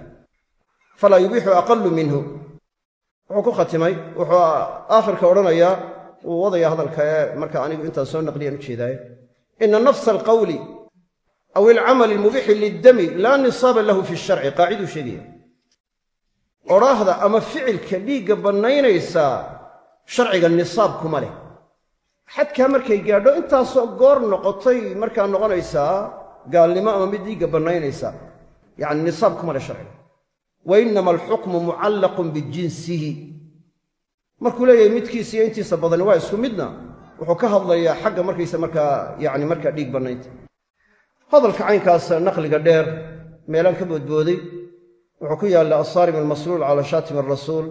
falaa yubiixu aqalu minhu wuxuu ku khatimay wuxuu aakhirka odhanayaa wuu wadaya hadalka ee marka anigu intaan soo naqliyaan ujeedaaye ina nafsa alqawli aw ilcamali almubixi liddami laa nisaaba lahu fi sharci qaaciduu sheegaya odhaahda ama ficilka dhiigga bannaynaysaa sharciga nisaab kuma leh xadkaa markay gaadho intaasoo goor noqotay markaa noqonaysaa gaalnimo ama mid dhiigga bannaynaysaa yacni nisaab kuma leh sharciga wa innama alxukmu mucallaqun bijinsihi markuu leeyahay midkiisa iyo intiisa badani waa isku midna wuxuu ka hadlayaa xagga markaysa markaa yacni markaa dhiig bannaynta hadalka caynkaas naqliga dheer meelaan ka boodbooday wuxuu ku yaallaa asaarim almasluul calaa shaatim arasuul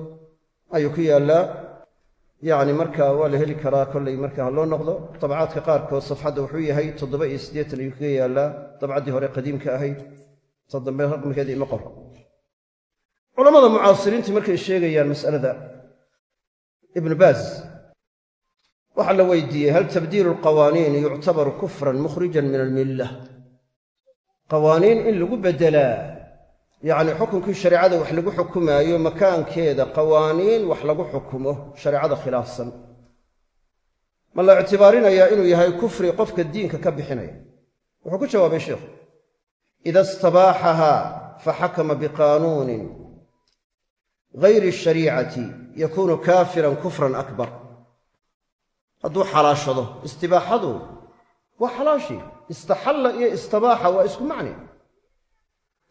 ayuu ku yaallaa yacni marka waa la heli karaa kollay marka ha loo noqdo. Dabcaadka qaarkood safxadda wuxuu yahay toddoba iyo siddeetan ayuu kaga yaallaa. Dabcaddii hore qadiimka ahayd ta dambe ima qoro culammada mucaasiriintii markay sheegayaan mas'alada. Ibnu baaz waxaa la weydiiyey hal tabdiilu alqawaaniin yuctabaru kufran mukhrijan min almilla? Qawaaniin in lagu beddelaa yacni xukunkii shareecada wax lagu xukumaayo makaankeeda qawaaniin wax lagu xukumo shareecada khilaafsan. Ma la ictibaarinayaa inuu yahay kufri qofka diinka ka bixinaya? Wuxuu ku jawaabay sheikhu ida istabaaxahaa faxakama biqaanuunin gayri shariicati yakuunu kaafiran kufran akbar hadduu xalaashado istibaaxadu waa xalaashii istaxalla iyo istabaaxa waa isku macni.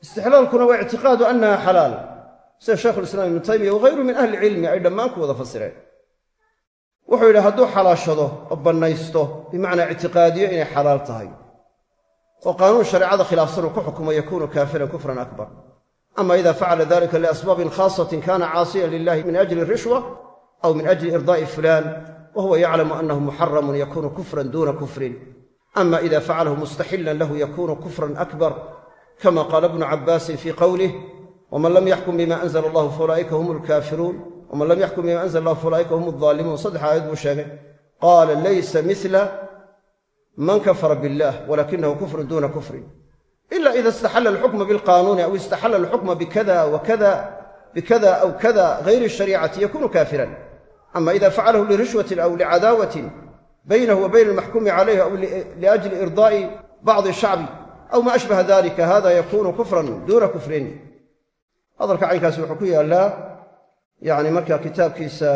Istixlaalkuna waa ictiqaadu annaha xalaal. Sida shaykhulislaam ibnu taymiya wahayru min ahli cilmi ay dhammaan ku wada fasireen. Wuxuu yidhi hadduu xalaashado oo bannaysto bimacnaa ictiqaadiyo inay xalaal tahay. Oo qaanuun shareecada khilaafsan uu ku xukumo yakuunu kaafiran kufran akbar. Ama ida facala dalika liasbaabin khaasatin kana caasiyan lilahi min ajli rishwa aw min ajli irdaa'i fulaan wa huwa yaclamu annahu muxaramun yakunu kufran duuna kufrin ama ida facalahu mustaxilan lahu yakunu kufran akbar kama qaala ibnu cabbaasin fii qowlih waman lam yaxkum bima anzla allahu faulaa'ika hum alkaafiruun waman lam yaxkum bima anzla allahu faulaa'ika hum aldaalimuun saddex aayad buu sheegay qaala laysa mila man kafara billah walakinahu kufrun duuna kufrin ila ida istaxalla alxukma bilqaanuuni aw istaxalla alxukma bikada wakada bikada aw kada gayri shariicati yakunu kaafiran ama ida facalahu lirishwatin aw licadaawatin baynahu wa bayna almaxkuumi calayhi aw liajli irdaa'i bacdi shacbi aw maa ashbaha dalika hada yakunu kufran duuna kufrin hadalka caynkaasi wuxuu ku yaallaa yani markaa kitaabkiisa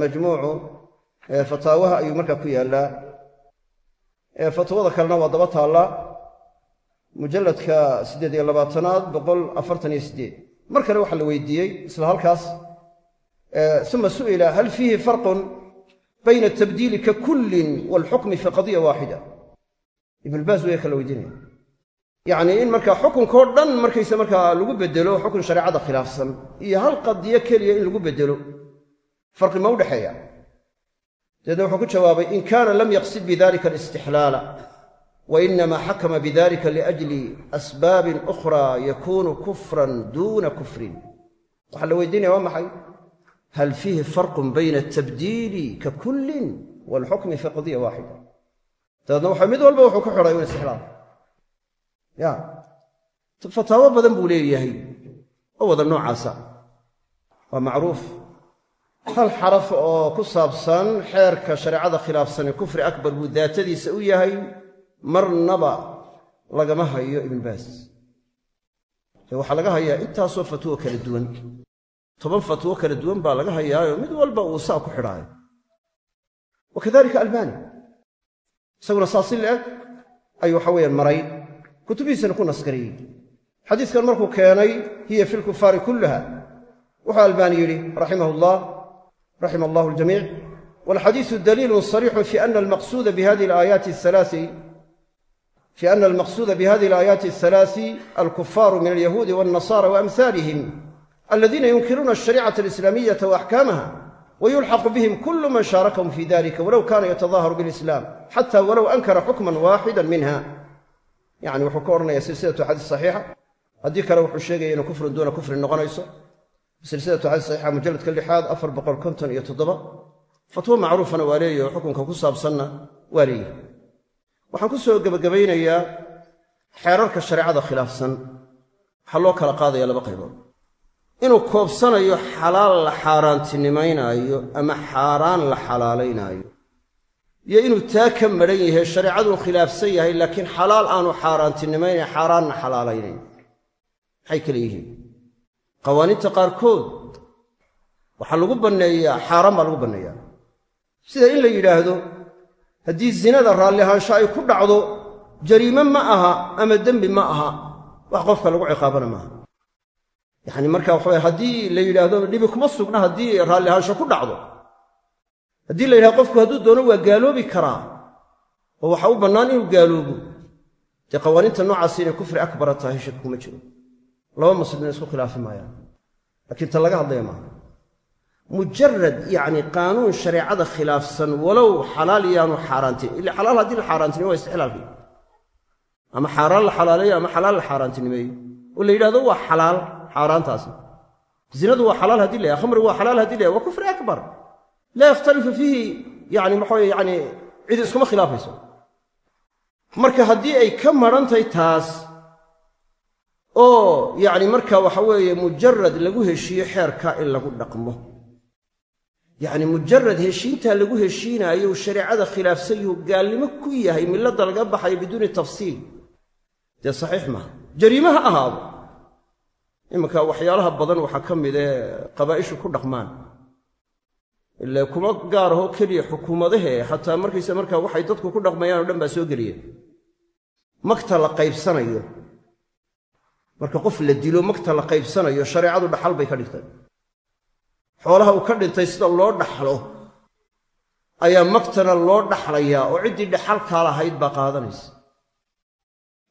majmuucu fataawaha ayuu markaa ku yaallaa fatwada kalena waa daba taalla mujalladka siddeed iyo labaatanaad boqol afartan iyo siddeed mar kale waxaa la weydiiyey isla halkaas uma su'ila hal fiihi farqun bayna atabdiili ka kullin waalxukmi fi qadiya waaxida ibnulbaas waya kala weydiinaya yacnii in markaa xukunkao dhan markaysa markaa lagu bedelo xukun shareecada khilaafsan iyo hal qadiyo keliya in lagu bedelo farqi ma u dhexeeya dabeedna wuxuu ku jawaabay in kaana lam yaqsid bidalika alistixlaala wa inamaa xakama bidalika liajli asbaabin ukhraa yakunu kufran duuna kufrin waxaa la weydiinaya waa maxay hal fiihi farqun bayna atabdiili ka kullin waalxukmi fi qadiya waaxida dabeedna waxa mid walba wuxuu ku xidhay un istixlaal ya fataawo badan buu leeyahay oo wada noocaasa waa macruuf hal xaraf oo ku saabsan xeerka shareecada khilaafsane kufri akbar buu daatadiisa u yahay marnaba lagama hayo ibnbaas ee waxaa laga hayaa intaasoo fatwo kala duwan toban fatwo kala duwan baa laga hayaayo mid walba uu saa ku xidhaayo. Wa albani. Isaguna saasi leeg ayuu waxa weyaan maray kutubihiisana ku naskariyey. Xadiiskan markuu keenay hiya fi lkufaari kullaha. Wuxuu albaani yidhi raximah llah raxima allahu aljamiic walxadiisu daliilun sariixun fi ana almaqsuuda bihadihi alaayaati aalaai fi ana almaqsuuda bihadihi alaayaati athalaasi alkufaaru min alyahuudi walnasara waamhalihim aladiina yunkiruuna alsharicata alislaamiyata waaxkaamaha wayulxaqu bihim kulu man shaarakahum fi dalika walow kana yatadaharu bilislam xata walow ankara xukman waaxida minha. Yani wuxuu ka odhanaya silsilatu xadiis saxiixa. Haddii kale wuxuu sheegaya inuu kufrun duuna kufrin noqonayso. Silsilatu xadiis saxiixa mujalladka lixaad afar boqol konton iyo toddoba. Fatwo macruufana waa leeyahi oo xukunka ku saabsanna waa leeyahay. Waxaan ku soo gebagabaynayaa xeerarka inuu koobsanayo xalaal la xaaraantinimaynaayo ama xaaraan la xalaalaynaayo. Iyo inuu taa ka madhan yahay shareecaduu khilaafsan yahay laakiin xalaal aanu xaaraantinimaynayn xaaraanna xalaalaynayn. Maxay kale yihiin? Qawaaniinta qaarkood waxaa lagu banneeyaa xaaraan baa lagu banneeyaa. Sida in la yidhaahdo haddii zinada raalli ahaansho ay ku dhacdo jariime ma aha ama dembi ma aha wax qofka lagu ciqaabana maaha yacni marka waxaway haddii la yidhaahdo dhibi kuma sugna haddii raalli ahaansho ku dhacdo. Haddii la yidhahdo qofku hadduu doono waa gaaloobi karaa oo waxa u bannaan inuu gaaloobo. Dee qawaaniinta noocaasi inay kufri akbara tahay shaki kuma jiro. Laba muslimna isku khilaafi maayaan. Laakiin ta laga hadlaya maaha mujarad yacni qaanuun shareecada khilaafsan walow xalaal iyaanu xaaraantin. Ila xalaal haddii la xaaraantinimeyo waa istixlaalkii ama xaaraan la xalaaleeyo ama xalaal la xaaraantinimeeyo. Oo la yidhahdo waa xalaal xaaraantaasi. Zinadu waa xalaal haddii la yahay khamri waa xalaal haddii la yahay waa kufri akbar. Laa yakhtalifu fiihi yani maxaweye yani cid iskuma khilaafayso. Marka haddii ay ka madhantahay taas oo yacni marka waxa weeye mujarad lagu heshiiyo xeerka in lagu dhaqmo. Yacni mujarad heshiintaa lagu heshiinaayo shareecada khilaafsan yuhu gaalnimo ku yahay milladda laga baxayo biduuni tafsiil. Dee saxiix maaha? Jariime ha ahaado iminka waxyaalaha badan waxaa ka mid ee qabaa'ishu ku dhaqmaan. Ile kuma gaar ahoo keliya xukuumadahe xataa markaysa markaa waxay dadku ku dhaqmayaan o dhan baa soo geliya. Magta la qaybsanayo. Marka qof la dilo magta la qaybsanayo shareecadu dhaxal bay ka dhigtay. Xoolaha uu ka dhintay sida loo dhaxlo ayaa magtana loo dhaxlayaa oo ciddii dhaxalkaa lahayd baa qaadanaysa.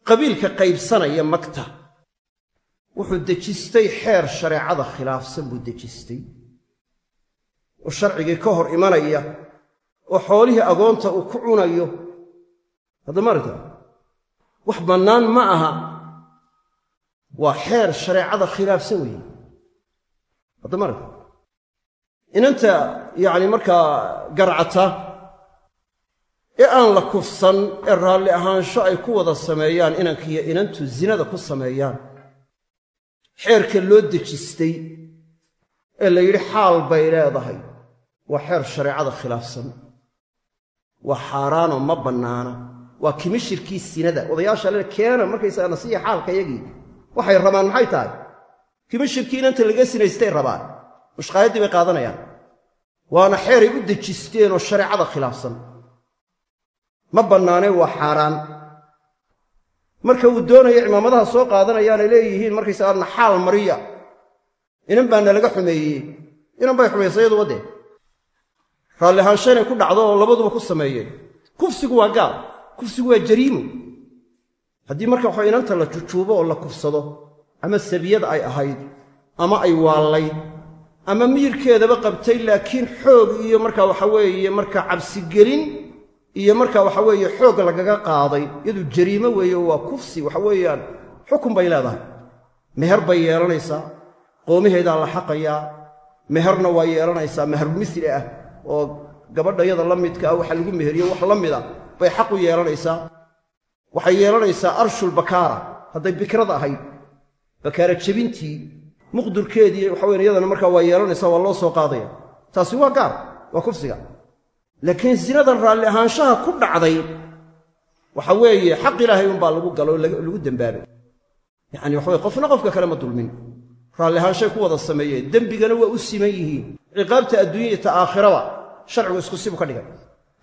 Qabiilka qaybsanaya magta wuxuu dejistay xeer shareecada khilaafsan buu dejistay. Oo sharcigii ka hor imanaya oo xoolihii agoonta uu ku cunayo. Haddama aragta wax bannaan ma aha. Waa xeer shareecada khilaafsan weeye. Haddama aragta inanta yacni markaa garcata ee aan la kufsan ee raalli ahaansho ay ku wada sameeyaan inankiiyo inantu zinada ku sameeyaan xeerka loo dejistay ee la yidhi xaal bay leedahay waa xeer shareecada khilaafsan. Waa xaaraanoo ma bannaana waa kimishirkii sinada odayaasha le keena markaysaga nasiya xaalka yagii waxay rabaan maxay tahay? Kimishirkii inanta laga sinaystay rabaan. Mushqaayaddii bay qaadanayaan. Waana xeeray u dejisteen oo shareecada khilaafsan. Ma bannaanee waa xaaraan marka uu doonayo cimaamadaha soo qaadanayaanay leeyihiin markaysagaa naxaal mariya. Inan baa nalaga xumeeyey. Inan bay xumaysay yaduba raalli ahaanshaynay ku dhacdo oo labaduba ku sameeyeen. Kufsigu waa gaal. Kufsigu waa jariimo haddii marka waxa inanta la jujuubo oo la kufsado ama sabiyad ay ahayd ama ay waallayd ama miyirkeedaba qabtay laakiin xoog iyo marka waxa weeye marka cabsigelin iyo marka waxa weeye xoog lagaga qaaday iyadu jariimo weeye waa kufsi waxa weeyaan xukun bay leedahay. Meher bay yeelanaysaa qoomaheedaa la xaqayaa meherna waa yeelanaysaa meher misli ah oo gabadhayada la midka ah waxa lagu meheriyo wax la mida bay xaq u yeelanaysaa. Waxay yeelanaysaa arshul bakaara hadday bikrada ahayd bakaara jebintii muqdurkeedii waxa weyan iyadana markaa waa yeelanaysaa waa loo soo qaadaya. Taasi waa gaar waa kufsiga laakiin sinadan raalli ahaanshaha ku dhacday waxa weeye xaq ilaahay unbaa lagu galo lagu dembaabay yacani waxa weye qofna qofka kale ma dulmin. Raalli ahaanshay ku wada sameeyeen dembigana waa u siman yihiin. Ciqaabta adduunya iyo ta aakhiraba sharcigu isku sibu ka dhigay.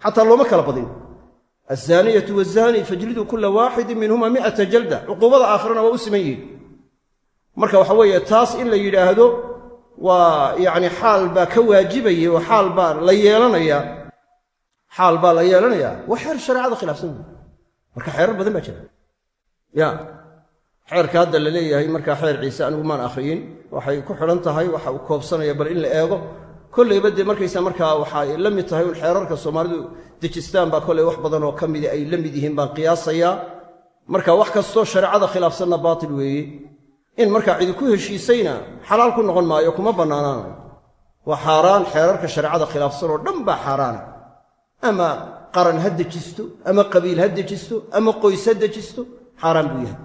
Xataa looma kala badin. Azaaniyatu wazaani fajliduu kulla waaxidin minhuma mi'ata jalda. Cuquubada aakhirana waa u siman marka waxa weeye taas in la yidhaahdo waa yacni xaal baa ka waajibaya oo xaal baa la yeelanayaa xaal baa la yeelanayaa waa xeer shareecada khilaafsan wey marka xeerar badan baa jira. Ya xeerka hadda la leeyahay markaa xeer ciise anigu maan akhriyin waxay ku xidhan tahay waxa uu koobsanaya bal in la eego. Kollayba dee markaysa markaa waxay la mid tahay un xeerarka soomaalidu dejistaan baa kollay wax badan oo ka midi ay la mid yihiin baan qiyaasayaa marka wax kastoo shareecada khilaafsanna baatil weeye. In markaa cidi ku heshiisayna xalaal ku noqon maayo kuma bannaanaanayo. Waa xaaraan xeerarka shareecada khilaafsan oo dhan baa xaaraana ama qaran ha dejisto ama qabiil ha dejisto ama qoys ha dejisto xaaraan buu yahay.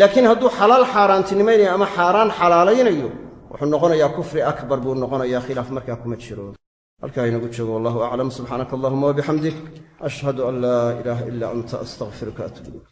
Laakiin hadduu xalaal xaaraantinimaynayo ama xaaraan xalaalaynayo wuxuu noqonayaa kufri akbar buu noqonayaa khilaaf markaa kuma jiro. Halkaa inagu joogo wallahu aclam subxaanaka allahuma wabixamdik ashhadu an laa ilaaha ilaa anta astaqfiruka atub